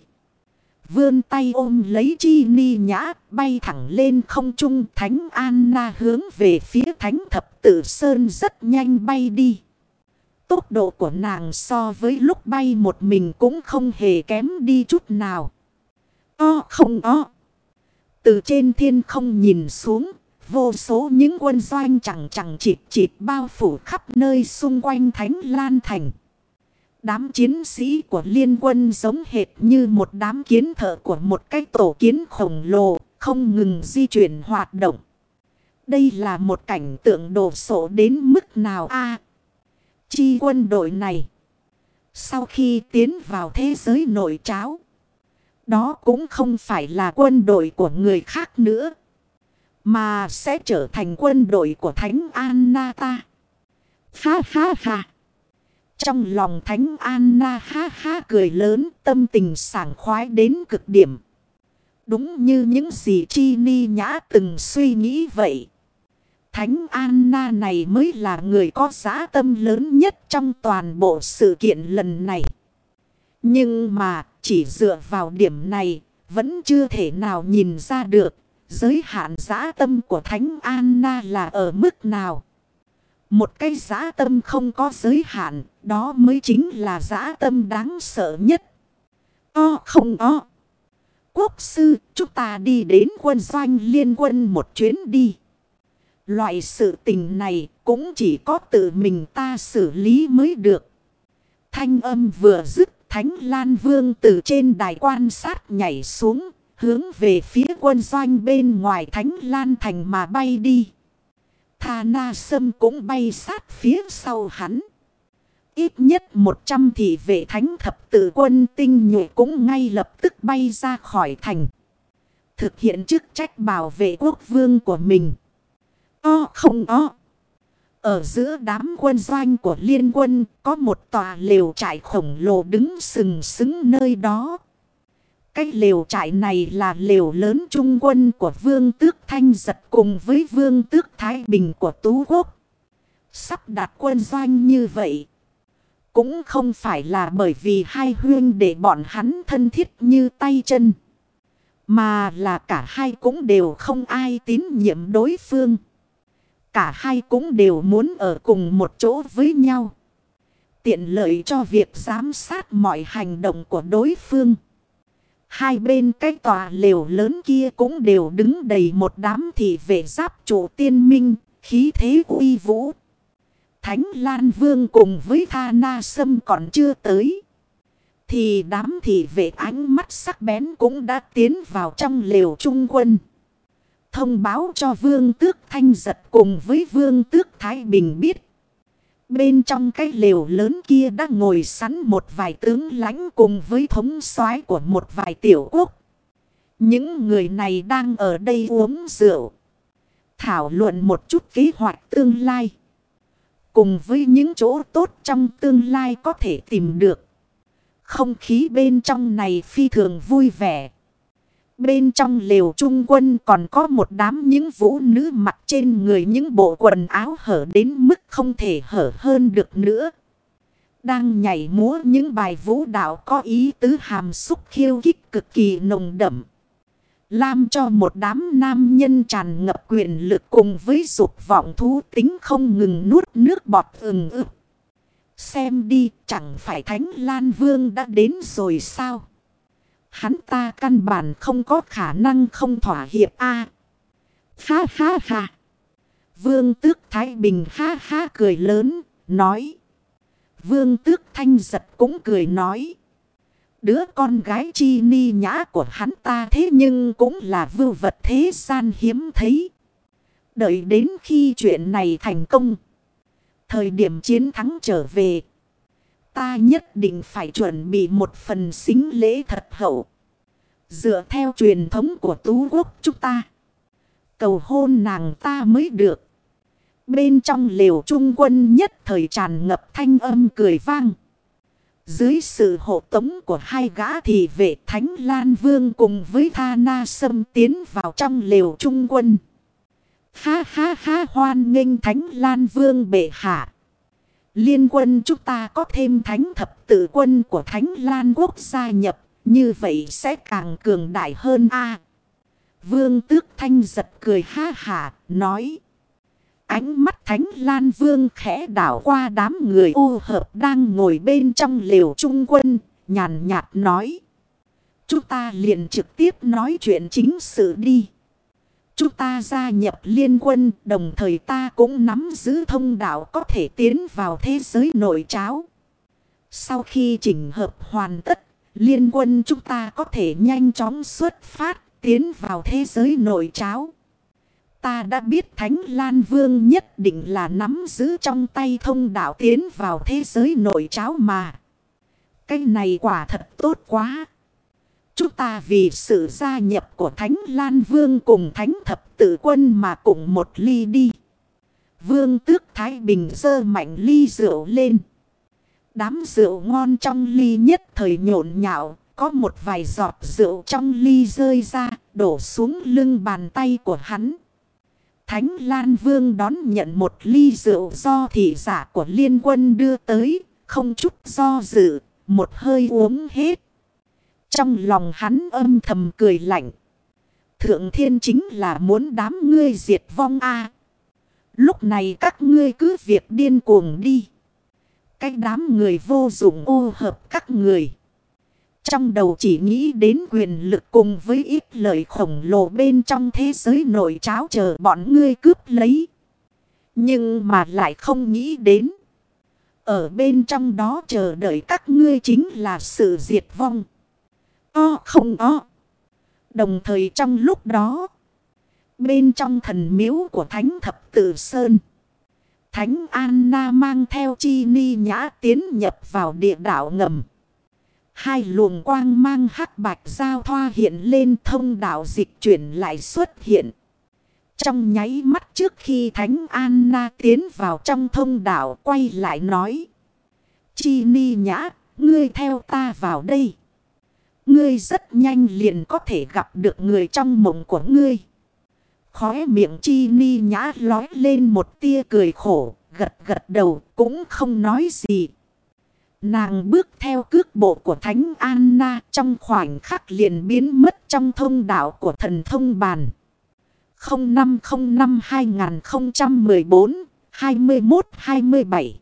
Vươn tay ôm lấy chi ni nhã, bay thẳng lên không trung thánh Anna hướng về phía thánh thập tử sơn rất nhanh bay đi. Tốc độ của nàng so với lúc bay một mình cũng không hề kém đi chút nào. O không o. Từ trên thiên không nhìn xuống, vô số những quân doanh chẳng chẳng chịt chịt bao phủ khắp nơi xung quanh Thánh Lan Thành. Đám chiến sĩ của liên quân giống hệt như một đám kiến thợ của một cái tổ kiến khổng lồ, không ngừng di chuyển hoạt động. Đây là một cảnh tượng đồ sộ đến mức nào a Chi quân đội này. Sau khi tiến vào thế giới nội cháo. Đó cũng không phải là quân đội của người khác nữa. Mà sẽ trở thành quân đội của Thánh Anna Ha ha ha. Trong lòng Thánh Anna ha ha cười lớn, tâm tình sảng khoái đến cực điểm. Đúng như những gì Chi Ni Nhã từng suy nghĩ vậy. Thánh Anna này mới là người có giá tâm lớn nhất trong toàn bộ sự kiện lần này. Nhưng mà chỉ dựa vào điểm này vẫn chưa thể nào nhìn ra được giới hạn giá tâm của Thánh Anna là ở mức nào. Một cái giá tâm không có giới hạn, đó mới chính là giá tâm đáng sợ nhất. O không o. Quốc sư, chúng ta đi đến quân doanh liên quân một chuyến đi. Loại sự tình này cũng chỉ có tự mình ta xử lý mới được. Thanh âm vừa dứt Thánh Lan Vương từ trên đài quan sát nhảy xuống, hướng về phía quân doanh bên ngoài Thánh Lan Thành mà bay đi. Thà Na Sâm cũng bay sát phía sau hắn. Ít nhất 100 thị vệ thánh thập tự quân tinh nhuệ cũng ngay lập tức bay ra khỏi thành. Thực hiện chức trách bảo vệ quốc vương của mình. O không o. Ở giữa đám quân doanh của liên quân, có một tòa lều trại khổng lồ đứng sừng sững nơi đó. Cái lều trại này là lều lớn trung quân của vương tước Thanh Giật cùng với vương tước Thái Bình của Tú Quốc. Sắp đặt quân doanh như vậy. Cũng không phải là bởi vì hai huyên để bọn hắn thân thiết như tay chân. Mà là cả hai cũng đều không ai tín nhiệm đối phương. Cả hai cũng đều muốn ở cùng một chỗ với nhau. Tiện lợi cho việc giám sát mọi hành động của đối phương. Hai bên cái tòa lều lớn kia cũng đều đứng đầy một đám thị vệ giáp chủ tiên minh, khí thế uy vũ. Thánh Lan Vương cùng với Tha Na Sâm còn chưa tới. Thì đám thị vệ ánh mắt sắc bén cũng đã tiến vào trong lều trung quân. Thông báo cho Vương Tước Thanh Giật cùng với Vương Tước Thái Bình biết. Bên trong cái lều lớn kia đã ngồi sẵn một vài tướng lãnh cùng với thống soái của một vài tiểu quốc. Những người này đang ở đây uống rượu. Thảo luận một chút kế hoạch tương lai. Cùng với những chỗ tốt trong tương lai có thể tìm được. Không khí bên trong này phi thường vui vẻ. Bên trong lều trung quân còn có một đám những vũ nữ mặc trên người những bộ quần áo hở đến mức không thể hở hơn được nữa. Đang nhảy múa những bài vũ đạo có ý tứ hàm xúc khiêu khích cực kỳ nồng đậm. Làm cho một đám nam nhân tràn ngập quyền lực cùng với dục vọng thú tính không ngừng nuốt nước bọt ừng ực. Xem đi, chẳng phải Thánh Lan Vương đã đến rồi sao? Hắn ta căn bản không có khả năng không thỏa hiệp a Ha ha ha. Vương tước Thái Bình ha ha cười lớn, nói. Vương tước Thanh giật cũng cười nói. Đứa con gái chi ni nhã của hắn ta thế nhưng cũng là vưu vật thế gian hiếm thấy. Đợi đến khi chuyện này thành công. Thời điểm chiến thắng trở về. Ta nhất định phải chuẩn bị một phần xính lễ thật hậu. Dựa theo truyền thống của tú quốc chúng ta. Cầu hôn nàng ta mới được. Bên trong lều trung quân nhất thời tràn ngập thanh âm cười vang. Dưới sự hộ tống của hai gã thì vệ Thánh Lan Vương cùng với Tha Na Sâm tiến vào trong lều trung quân. Ha ha ha, hoan nghênh Thánh Lan Vương bệ hạ. Liên quân chúng ta có thêm thánh thập tự quân của Thánh Lan Quốc gia nhập. Như vậy sẽ càng cường đại hơn a Vương tước thanh giật cười ha hả nói. Ánh mắt thánh lan vương khẽ đảo qua đám người ô hợp đang ngồi bên trong liều trung quân, nhàn nhạt nói. Chúng ta liền trực tiếp nói chuyện chính sự đi. Chúng ta gia nhập liên quân, đồng thời ta cũng nắm giữ thông đạo có thể tiến vào thế giới nội cháo. Sau khi chỉnh hợp hoàn tất, liên quân chúng ta có thể nhanh chóng xuất phát, tiến vào thế giới nội cháo. Ta đã biết Thánh Lan Vương nhất định là nắm giữ trong tay thông đạo tiến vào thế giới nội cháo mà. Cái này quả thật tốt quá. Chúng ta vì sự gia nhập của Thánh Lan Vương cùng Thánh Thập tử Quân mà cùng một ly đi. Vương tước Thái Bình dơ mạnh ly rượu lên. Đám rượu ngon trong ly nhất thời nhộn nhạo. Có một vài giọt rượu trong ly rơi ra, đổ xuống lưng bàn tay của hắn. Thánh Lan Vương đón nhận một ly rượu do thị giả của liên quân đưa tới, không chút do dự, một hơi uống hết. Trong lòng hắn âm thầm cười lạnh. Thượng thiên chính là muốn đám ngươi diệt vong a Lúc này các ngươi cứ việc điên cuồng đi. Cái đám người vô dụng ô hợp các người. Trong đầu chỉ nghĩ đến quyền lực cùng với ít lời khổng lồ bên trong thế giới nội cháo chờ bọn ngươi cướp lấy. Nhưng mà lại không nghĩ đến. Ở bên trong đó chờ đợi các ngươi chính là sự diệt vong. O không o. Đồng thời trong lúc đó. Bên trong thần miếu của Thánh Thập tử Sơn. Thánh Anna mang theo chi ni nhã tiến nhập vào địa đảo ngầm. Hai luồng quang mang hắc bạch giao thoa hiện lên thông đạo dịch chuyển lại xuất hiện. Trong nháy mắt trước khi Thánh Anna tiến vào trong thông đạo quay lại nói. Chi ni nhã, ngươi theo ta vào đây. Ngươi rất nhanh liền có thể gặp được người trong mộng của ngươi. Khóe miệng chi ni nhã lói lên một tia cười khổ, gật gật đầu cũng không nói gì. Nàng bước theo cước bộ của Thánh Anna trong khoảnh khắc liền biến mất trong thông đạo của thần thông bàn. 0505-2014-21-27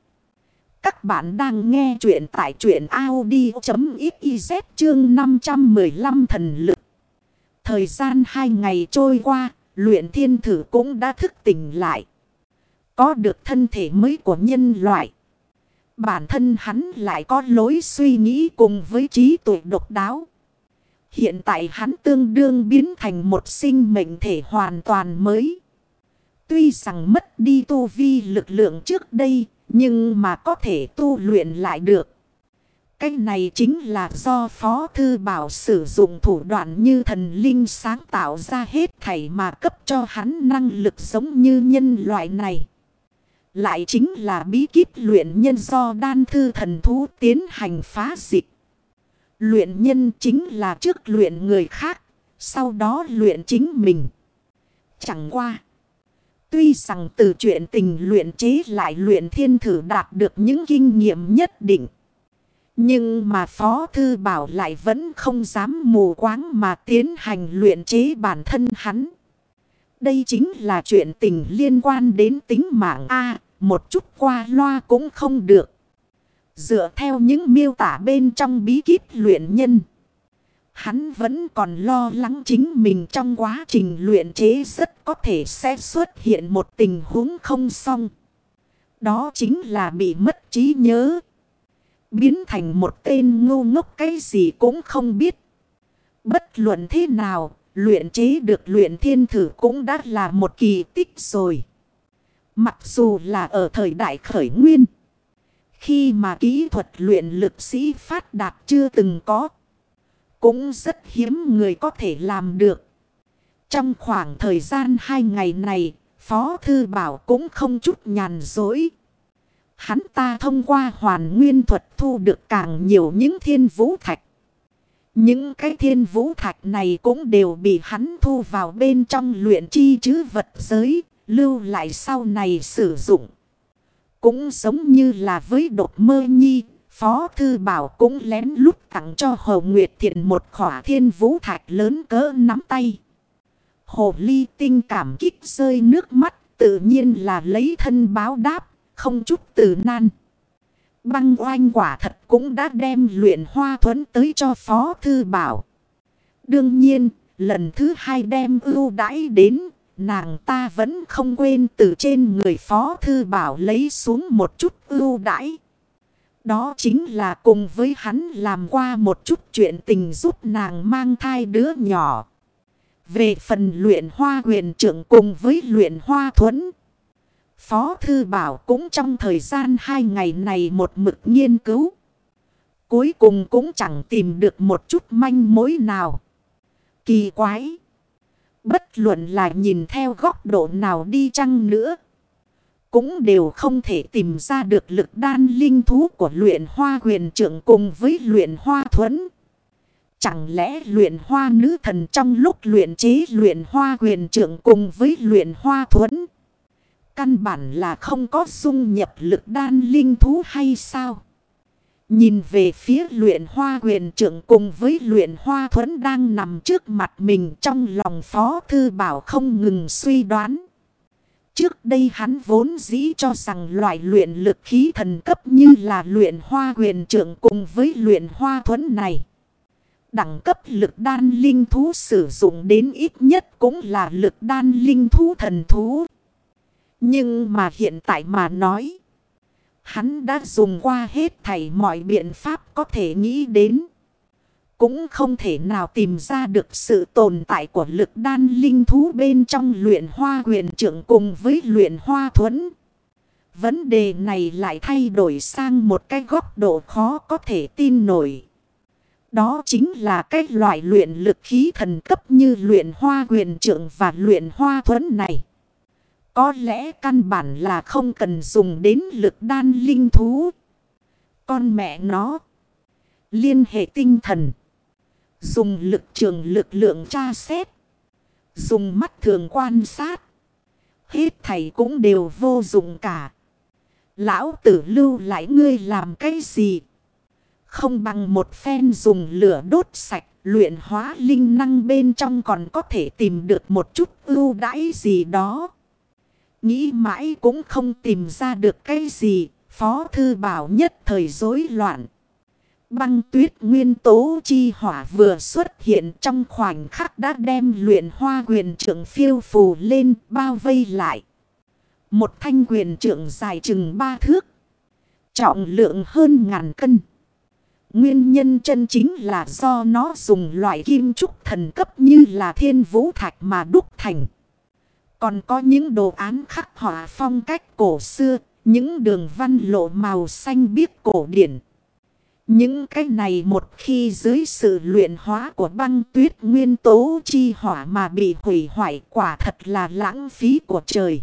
các bạn đang nghe chuyện tại chuyện Audi.xyz chương 515 thần lực. Thời gian hai ngày trôi qua, luyện thiên thử cũng đã thức tỉnh lại. Có được thân thể mới của nhân loại. Bản thân hắn lại có lối suy nghĩ cùng với trí tuệ độc đáo. Hiện tại hắn tương đương biến thành một sinh mệnh thể hoàn toàn mới. Tuy rằng mất đi tu vi lực lượng trước đây, nhưng mà có thể tu luyện lại được. Cái này chính là do Phó Thư Bảo sử dụng thủ đoạn như thần linh sáng tạo ra hết thảy mà cấp cho hắn năng lực giống như nhân loại này. Lại chính là bí kíp luyện nhân do đan thư thần thú tiến hành phá dịch. Luyện nhân chính là trước luyện người khác, sau đó luyện chính mình. Chẳng qua. Tuy rằng từ chuyện tình luyện chế lại luyện thiên thử đạt được những kinh nghiệm nhất định. Nhưng mà Phó Thư Bảo lại vẫn không dám mù quáng mà tiến hành luyện chế bản thân hắn. Đây chính là chuyện tình liên quan đến tính mạng A, một chút qua loa cũng không được. Dựa theo những miêu tả bên trong bí kíp luyện nhân. Hắn vẫn còn lo lắng chính mình trong quá trình luyện chế rất có thể sẽ xuất hiện một tình huống không xong. Đó chính là bị mất trí nhớ. Biến thành một tên ngu ngốc cái gì cũng không biết. Bất luận thế nào, luyện chế được luyện thiên thử cũng đã là một kỳ tích rồi. Mặc dù là ở thời đại khởi nguyên. Khi mà kỹ thuật luyện lực sĩ phát đạt chưa từng có. Cũng rất hiếm người có thể làm được. Trong khoảng thời gian hai ngày này, Phó Thư Bảo cũng không chút nhàn dối. Hắn ta thông qua hoàn nguyên thuật thu được càng nhiều những thiên vũ thạch. Những cái thiên vũ thạch này cũng đều bị hắn thu vào bên trong luyện chi chứ vật giới, lưu lại sau này sử dụng. Cũng giống như là với đột mơ nhi, Phó Thư Bảo cũng lén lút tặng cho Hồ Nguyệt Thiện một khỏa thiên vũ thạch lớn cỡ nắm tay. Hồ Ly tinh cảm kích rơi nước mắt, tự nhiên là lấy thân báo đáp, không chút từ nan. Băng oanh quả thật cũng đã đem luyện hoa thuẫn tới cho Phó Thư Bảo. Đương nhiên, lần thứ hai đem ưu đãi đến, nàng ta vẫn không quên từ trên người Phó Thư Bảo lấy xuống một chút ưu đãi. Đó chính là cùng với hắn làm qua một chút chuyện tình giúp nàng mang thai đứa nhỏ. Về phần luyện hoa Huyền trưởng cùng với luyện hoa thuẫn. Phó Thư Bảo cũng trong thời gian hai ngày này một mực nghiên cứu. Cuối cùng cũng chẳng tìm được một chút manh mối nào. Kỳ quái. Bất luận là nhìn theo góc độ nào đi chăng nữa. Cũng đều không thể tìm ra được lực đan linh thú của luyện hoa quyền trưởng cùng với luyện hoa thuẫn. Chẳng lẽ luyện hoa nữ thần trong lúc luyện chế luyện hoa quyền trưởng cùng với luyện hoa thuẫn. Căn bản là không có dung nhập lực đan linh thú hay sao? Nhìn về phía luyện hoa quyền trưởng cùng với luyện hoa thuẫn đang nằm trước mặt mình trong lòng phó thư bảo không ngừng suy đoán. Trước đây hắn vốn dĩ cho rằng loại luyện lực khí thần cấp như là luyện hoa quyền trưởng cùng với luyện hoa thuẫn này. Đẳng cấp lực đan linh thú sử dụng đến ít nhất cũng là lực đan linh thú thần thú. Nhưng mà hiện tại mà nói. Hắn đã dùng qua hết thảy mọi biện pháp có thể nghĩ đến. Cũng không thể nào tìm ra được sự tồn tại của lực đan linh thú bên trong luyện hoa quyền trưởng cùng với luyện hoa thuẫn. Vấn đề này lại thay đổi sang một cái góc độ khó có thể tin nổi. Đó chính là cái loại luyện lực khí thần cấp như luyện hoa quyền trưởng và luyện hoa thuẫn này. Có lẽ căn bản là không cần dùng đến lực đan linh thú. Con mẹ nó. Liên hệ tinh thần. Dùng lực trường lực lượng tra xét. Dùng mắt thường quan sát. Hết thầy cũng đều vô dụng cả. Lão tử lưu lại ngươi làm cái gì? Không bằng một phen dùng lửa đốt sạch. Luyện hóa linh năng bên trong còn có thể tìm được một chút ưu đãi gì đó. Nghĩ mãi cũng không tìm ra được cái gì. Phó thư bảo nhất thời rối loạn. Băng tuyết nguyên tố chi hỏa vừa xuất hiện trong khoảnh khắc đã đem luyện hoa quyền trưởng phiêu phù lên bao vây lại. Một thanh quyền trưởng dài chừng ba thước. Trọng lượng hơn ngàn cân. Nguyên nhân chân chính là do nó dùng loại kim trúc thần cấp như là thiên vũ thạch mà đúc thành. Còn có những đồ án khắc họa phong cách cổ xưa, những đường văn lộ màu xanh biếc cổ điển. Những cái này một khi dưới sự luyện hóa của băng tuyết nguyên tố chi hỏa mà bị hủy hoại quả thật là lãng phí của trời.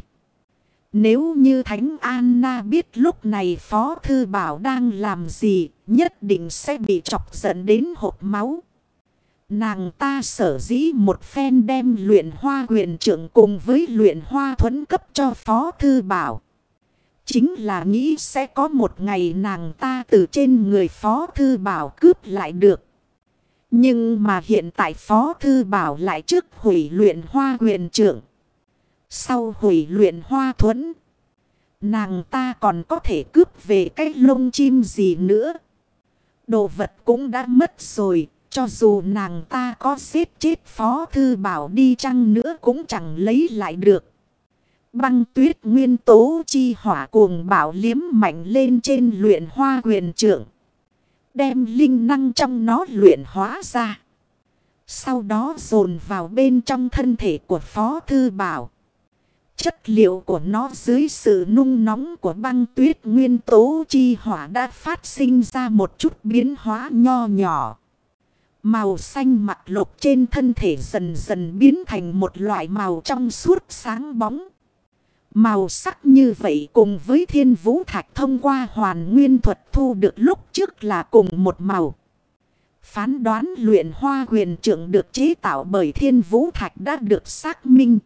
Nếu như Thánh Anna biết lúc này Phó Thư Bảo đang làm gì, nhất định sẽ bị chọc giận đến hộp máu. Nàng ta sở dĩ một phen đem luyện hoa quyền trưởng cùng với luyện hoa thuẫn cấp cho Phó Thư Bảo. Chính là nghĩ sẽ có một ngày nàng ta từ trên người Phó Thư Bảo cướp lại được. Nhưng mà hiện tại Phó Thư Bảo lại trước hủy luyện hoa quyền trưởng. Sau hủy luyện hoa thuẫn. Nàng ta còn có thể cướp về cái lông chim gì nữa. Đồ vật cũng đã mất rồi. Cho dù nàng ta có xếp chết phó thư bảo đi chăng nữa cũng chẳng lấy lại được. Băng tuyết nguyên tố chi hỏa cuồng bảo liếm mạnh lên trên luyện hoa quyền trưởng. Đem linh năng trong nó luyện hóa ra. Sau đó dồn vào bên trong thân thể của phó thư bảo. Chất liệu của nó dưới sự nung nóng của băng tuyết nguyên tố chi hỏa đã phát sinh ra một chút biến hóa nho nhỏ. Màu xanh mặt lục trên thân thể dần dần biến thành một loại màu trong suốt sáng bóng. Màu sắc như vậy cùng với thiên vũ thạch thông qua hoàn nguyên thuật thu được lúc trước là cùng một màu. Phán đoán luyện hoa quyền trưởng được chế tạo bởi thiên vũ thạch đã được xác minh.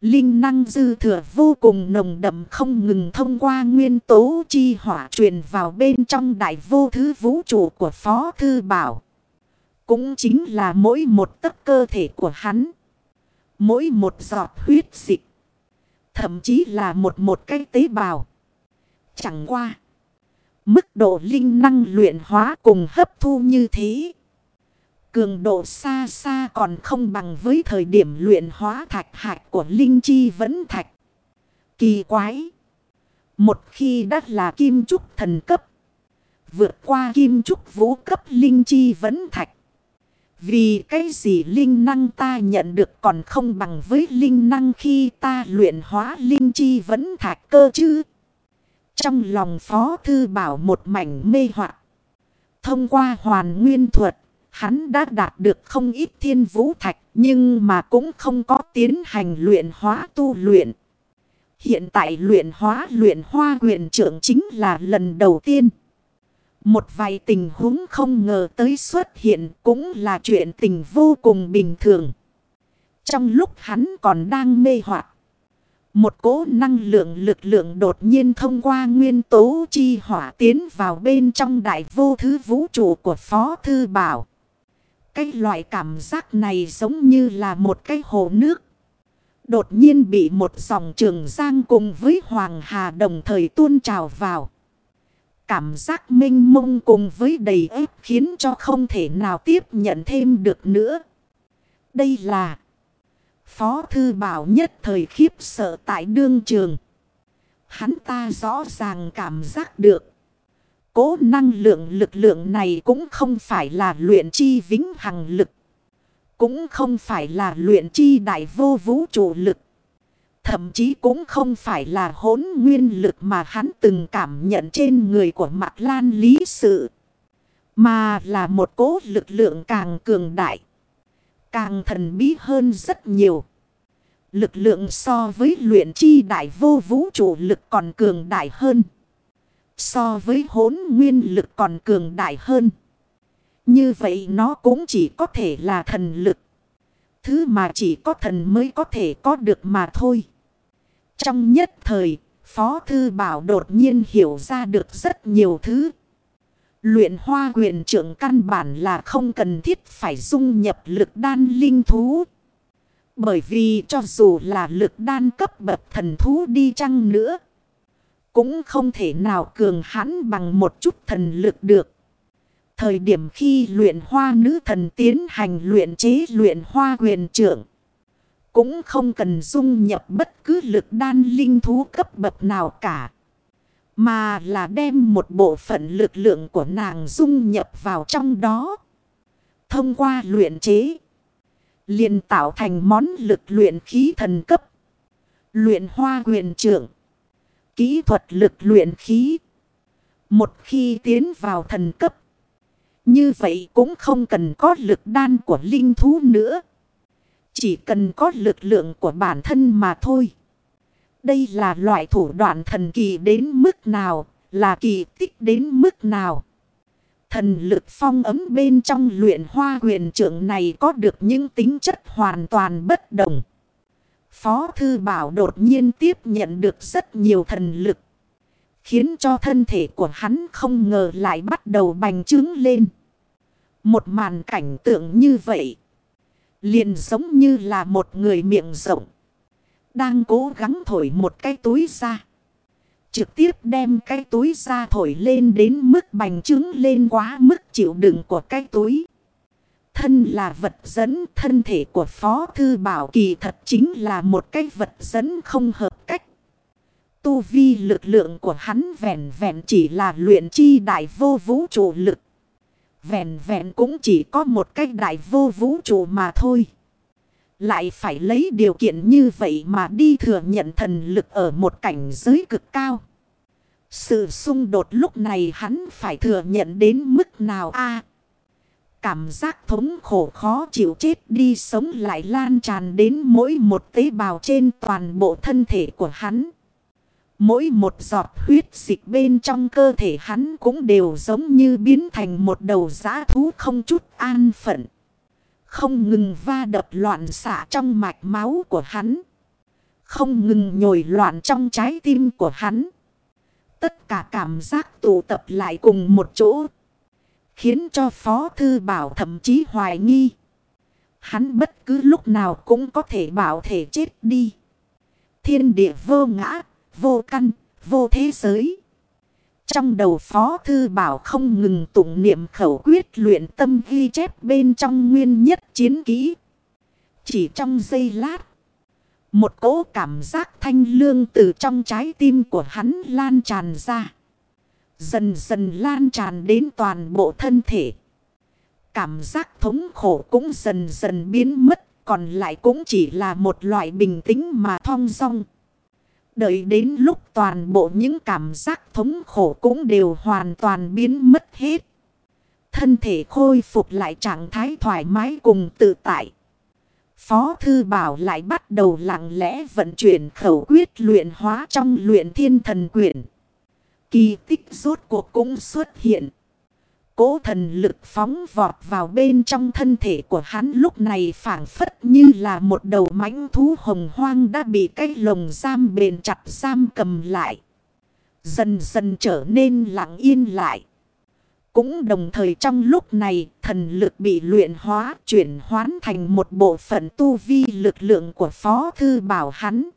Linh năng dư thừa vô cùng nồng đậm không ngừng thông qua nguyên tố chi hỏa truyền vào bên trong đại vô thứ vũ trụ của Phó Thư Bảo. Cũng chính là mỗi một tấc cơ thể của hắn. Mỗi một giọt huyết dịch. Thậm chí là một một cái tế bào. Chẳng qua. Mức độ linh năng luyện hóa cùng hấp thu như thế. Cường độ xa xa còn không bằng với thời điểm luyện hóa thạch hạch của linh chi vẫn thạch. Kỳ quái. Một khi đã là kim trúc thần cấp. Vượt qua kim trúc vũ cấp linh chi vẫn thạch. Vì cái gì linh năng ta nhận được còn không bằng với linh năng khi ta luyện hóa linh chi vẫn thạch cơ chứ. Trong lòng Phó Thư Bảo một mảnh mê hoặc Thông qua hoàn nguyên thuật, hắn đã đạt được không ít thiên vũ thạch nhưng mà cũng không có tiến hành luyện hóa tu luyện. Hiện tại luyện hóa luyện hoa quyền trưởng chính là lần đầu tiên. Một vài tình huống không ngờ tới xuất hiện cũng là chuyện tình vô cùng bình thường. Trong lúc hắn còn đang mê hoặc, một cỗ năng lượng lực lượng đột nhiên thông qua nguyên tố chi hỏa tiến vào bên trong đại vô thứ vũ trụ của Phó Thư Bảo. Cái loại cảm giác này giống như là một cái hồ nước. Đột nhiên bị một dòng trường giang cùng với Hoàng Hà đồng thời tuôn trào vào. Cảm giác minh mông cùng với đầy ếp khiến cho không thể nào tiếp nhận thêm được nữa. Đây là Phó Thư Bảo nhất thời khiếp sợ tại đương trường. Hắn ta rõ ràng cảm giác được. Cố năng lượng lực lượng này cũng không phải là luyện chi vĩnh hằng lực. Cũng không phải là luyện chi đại vô vũ trụ lực. Thậm chí cũng không phải là hỗn nguyên lực mà hắn từng cảm nhận trên người của Mạc Lan Lý Sự. Mà là một cố lực lượng càng cường đại. Càng thần bí hơn rất nhiều. Lực lượng so với luyện chi đại vô vũ trụ lực còn cường đại hơn. So với hốn nguyên lực còn cường đại hơn. Như vậy nó cũng chỉ có thể là thần lực. Thứ mà chỉ có thần mới có thể có được mà thôi. Trong nhất thời, Phó Thư Bảo đột nhiên hiểu ra được rất nhiều thứ. Luyện hoa quyền trưởng căn bản là không cần thiết phải dung nhập lực đan linh thú. Bởi vì cho dù là lực đan cấp bậc thần thú đi chăng nữa. Cũng không thể nào cường hãn bằng một chút thần lực được. Thời điểm khi luyện hoa nữ thần tiến hành luyện chế luyện hoa quyền trưởng. Cũng không cần dung nhập bất cứ lực đan linh thú cấp bậc nào cả. Mà là đem một bộ phận lực lượng của nàng dung nhập vào trong đó. Thông qua luyện chế. liền tạo thành món lực luyện khí thần cấp. Luyện hoa quyền trưởng. Kỹ thuật lực luyện khí. Một khi tiến vào thần cấp. Như vậy cũng không cần có lực đan của linh thú nữa. Chỉ cần có lực lượng của bản thân mà thôi. Đây là loại thủ đoạn thần kỳ đến mức nào, là kỳ tích đến mức nào. Thần lực phong ấm bên trong luyện hoa huyền trưởng này có được những tính chất hoàn toàn bất đồng. Phó Thư Bảo đột nhiên tiếp nhận được rất nhiều thần lực. Khiến cho thân thể của hắn không ngờ lại bắt đầu bành trướng lên. Một màn cảnh tượng như vậy. Liền giống như là một người miệng rộng. Đang cố gắng thổi một cái túi ra. Trực tiếp đem cái túi ra thổi lên đến mức bành trướng lên quá mức chịu đựng của cái túi. Thân là vật dẫn, thân thể của Phó Thư Bảo kỳ thật chính là một cái vật dẫn không hợp cách. Tu vi lực lượng của hắn vẹn vẹn chỉ là luyện chi đại vô vũ trụ lực. Vẹn vẹn cũng chỉ có một cái đại vô vũ trụ mà thôi. Lại phải lấy điều kiện như vậy mà đi thừa nhận thần lực ở một cảnh giới cực cao. Sự xung đột lúc này hắn phải thừa nhận đến mức nào a Cảm giác thống khổ khó chịu chết đi sống lại lan tràn đến mỗi một tế bào trên toàn bộ thân thể của hắn. Mỗi một giọt huyết dịch bên trong cơ thể hắn cũng đều giống như biến thành một đầu giã thú không chút an phận. Không ngừng va đập loạn xạ trong mạch máu của hắn. Không ngừng nhồi loạn trong trái tim của hắn. Tất cả cảm giác tụ tập lại cùng một chỗ. Khiến cho Phó Thư Bảo thậm chí hoài nghi. Hắn bất cứ lúc nào cũng có thể bảo thể chết đi. Thiên địa vô ngã, vô căn, vô thế giới. Trong đầu Phó Thư Bảo không ngừng tụng niệm khẩu quyết luyện tâm ghi chép bên trong nguyên nhất chiến kỹ. Chỉ trong giây lát. Một cỗ cảm giác thanh lương từ trong trái tim của hắn lan tràn ra. Dần dần lan tràn đến toàn bộ thân thể. Cảm giác thống khổ cũng dần dần biến mất. Còn lại cũng chỉ là một loại bình tĩnh mà thong dong. Đợi đến lúc toàn bộ những cảm giác thống khổ cũng đều hoàn toàn biến mất hết. Thân thể khôi phục lại trạng thái thoải mái cùng tự tại. Phó Thư Bảo lại bắt đầu lặng lẽ vận chuyển khẩu quyết luyện hóa trong luyện thiên thần quyển. Kỳ tích rốt cuộc cũng xuất hiện. Cố thần lực phóng vọt vào bên trong thân thể của hắn lúc này phản phất như là một đầu mãnh thú hồng hoang đã bị cái lồng giam bền chặt giam cầm lại. Dần dần trở nên lặng yên lại. Cũng đồng thời trong lúc này, thần lực bị luyện hóa, chuyển hoán thành một bộ phận tu vi lực lượng của Phó Thư Bảo hắn.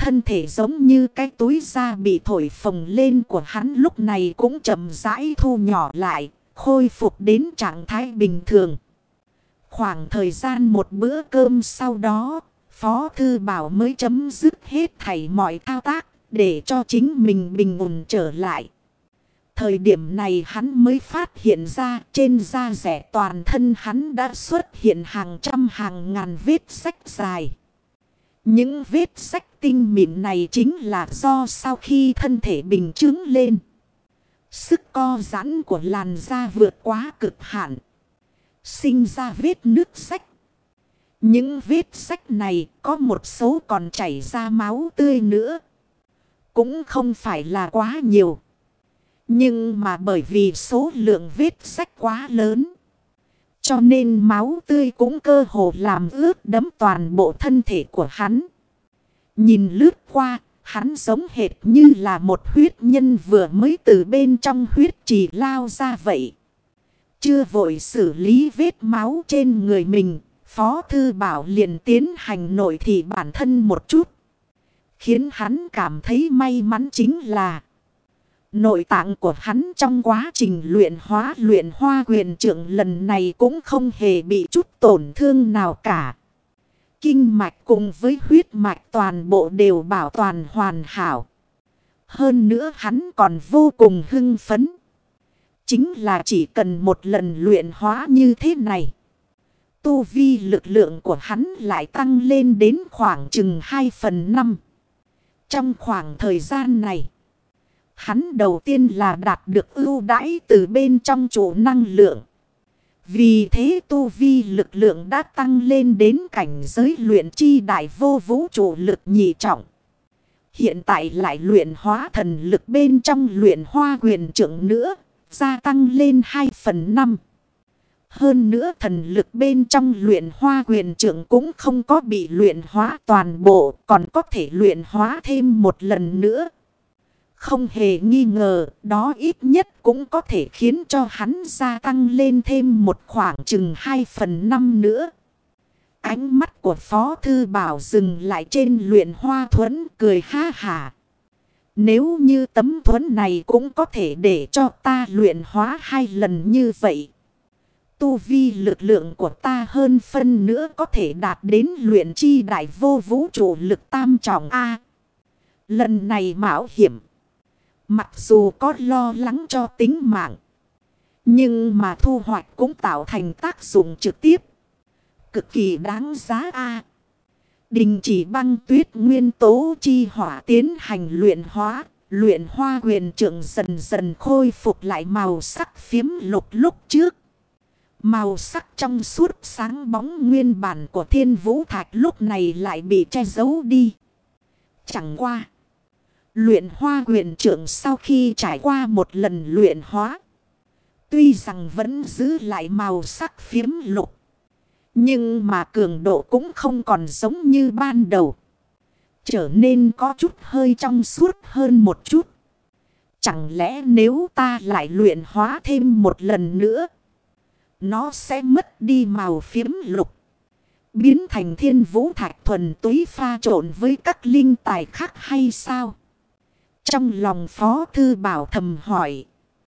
Thân thể giống như cái túi da bị thổi phồng lên của hắn lúc này cũng chậm rãi thu nhỏ lại, khôi phục đến trạng thái bình thường. Khoảng thời gian một bữa cơm sau đó, Phó Thư Bảo mới chấm dứt hết thảy mọi thao tác để cho chính mình bình ổn trở lại. Thời điểm này hắn mới phát hiện ra trên da rẻ toàn thân hắn đã xuất hiện hàng trăm hàng ngàn vết sách dài. Những vết sách tinh mịn này chính là do sau khi thân thể bình chứng lên. Sức co giãn của làn da vượt quá cực hạn. Sinh ra vết nước sách. Những vết sách này có một số còn chảy ra máu tươi nữa. Cũng không phải là quá nhiều. Nhưng mà bởi vì số lượng vết sách quá lớn. Cho nên máu tươi cũng cơ hồ làm ướt đấm toàn bộ thân thể của hắn. Nhìn lướt qua, hắn giống hệt như là một huyết nhân vừa mới từ bên trong huyết trì lao ra vậy. Chưa vội xử lý vết máu trên người mình, Phó Thư Bảo liền tiến hành nội thị bản thân một chút. Khiến hắn cảm thấy may mắn chính là Nội tạng của hắn trong quá trình luyện hóa, luyện hoa quyền trưởng lần này cũng không hề bị chút tổn thương nào cả. Kinh mạch cùng với huyết mạch toàn bộ đều bảo toàn hoàn hảo. Hơn nữa hắn còn vô cùng hưng phấn. Chính là chỉ cần một lần luyện hóa như thế này. Tu vi lực lượng của hắn lại tăng lên đến khoảng chừng 2 phần 5. Trong khoảng thời gian này. Hắn đầu tiên là đạt được ưu đãi từ bên trong chủ năng lượng. Vì thế tu vi lực lượng đã tăng lên đến cảnh giới luyện chi đại vô vũ trụ lực nhị trọng. Hiện tại lại luyện hóa thần lực bên trong luyện hoa quyền trưởng nữa, gia tăng lên 2 phần 5. Hơn nữa thần lực bên trong luyện hoa quyền trưởng cũng không có bị luyện hóa toàn bộ, còn có thể luyện hóa thêm một lần nữa. Không hề nghi ngờ, đó ít nhất cũng có thể khiến cho hắn gia tăng lên thêm một khoảng chừng 2 phần 5 nữa. Ánh mắt của Phó Thư Bảo dừng lại trên luyện hoa thuẫn cười ha hả. Nếu như tấm thuẫn này cũng có thể để cho ta luyện hóa hai lần như vậy. Tu vi lực lượng của ta hơn phân nữa có thể đạt đến luyện chi đại vô vũ trụ lực tam trọng A. Lần này mạo hiểm. Mặc dù có lo lắng cho tính mạng. Nhưng mà thu hoạch cũng tạo thành tác dụng trực tiếp. Cực kỳ đáng giá a Đình chỉ băng tuyết nguyên tố chi hỏa tiến hành luyện hóa. Luyện hoa quyền trưởng dần dần khôi phục lại màu sắc phiếm lục lúc trước. Màu sắc trong suốt sáng bóng nguyên bản của thiên vũ thạch lúc này lại bị che giấu đi. Chẳng qua. Luyện hoa quyền trưởng sau khi trải qua một lần luyện hóa. Tuy rằng vẫn giữ lại màu sắc phiếm lục. Nhưng mà cường độ cũng không còn giống như ban đầu. Trở nên có chút hơi trong suốt hơn một chút. Chẳng lẽ nếu ta lại luyện hóa thêm một lần nữa. Nó sẽ mất đi màu phiếm lục. Biến thành thiên vũ thạch thuần túy pha trộn với các linh tài khác hay sao? Trong lòng Phó Thư Bảo thầm hỏi.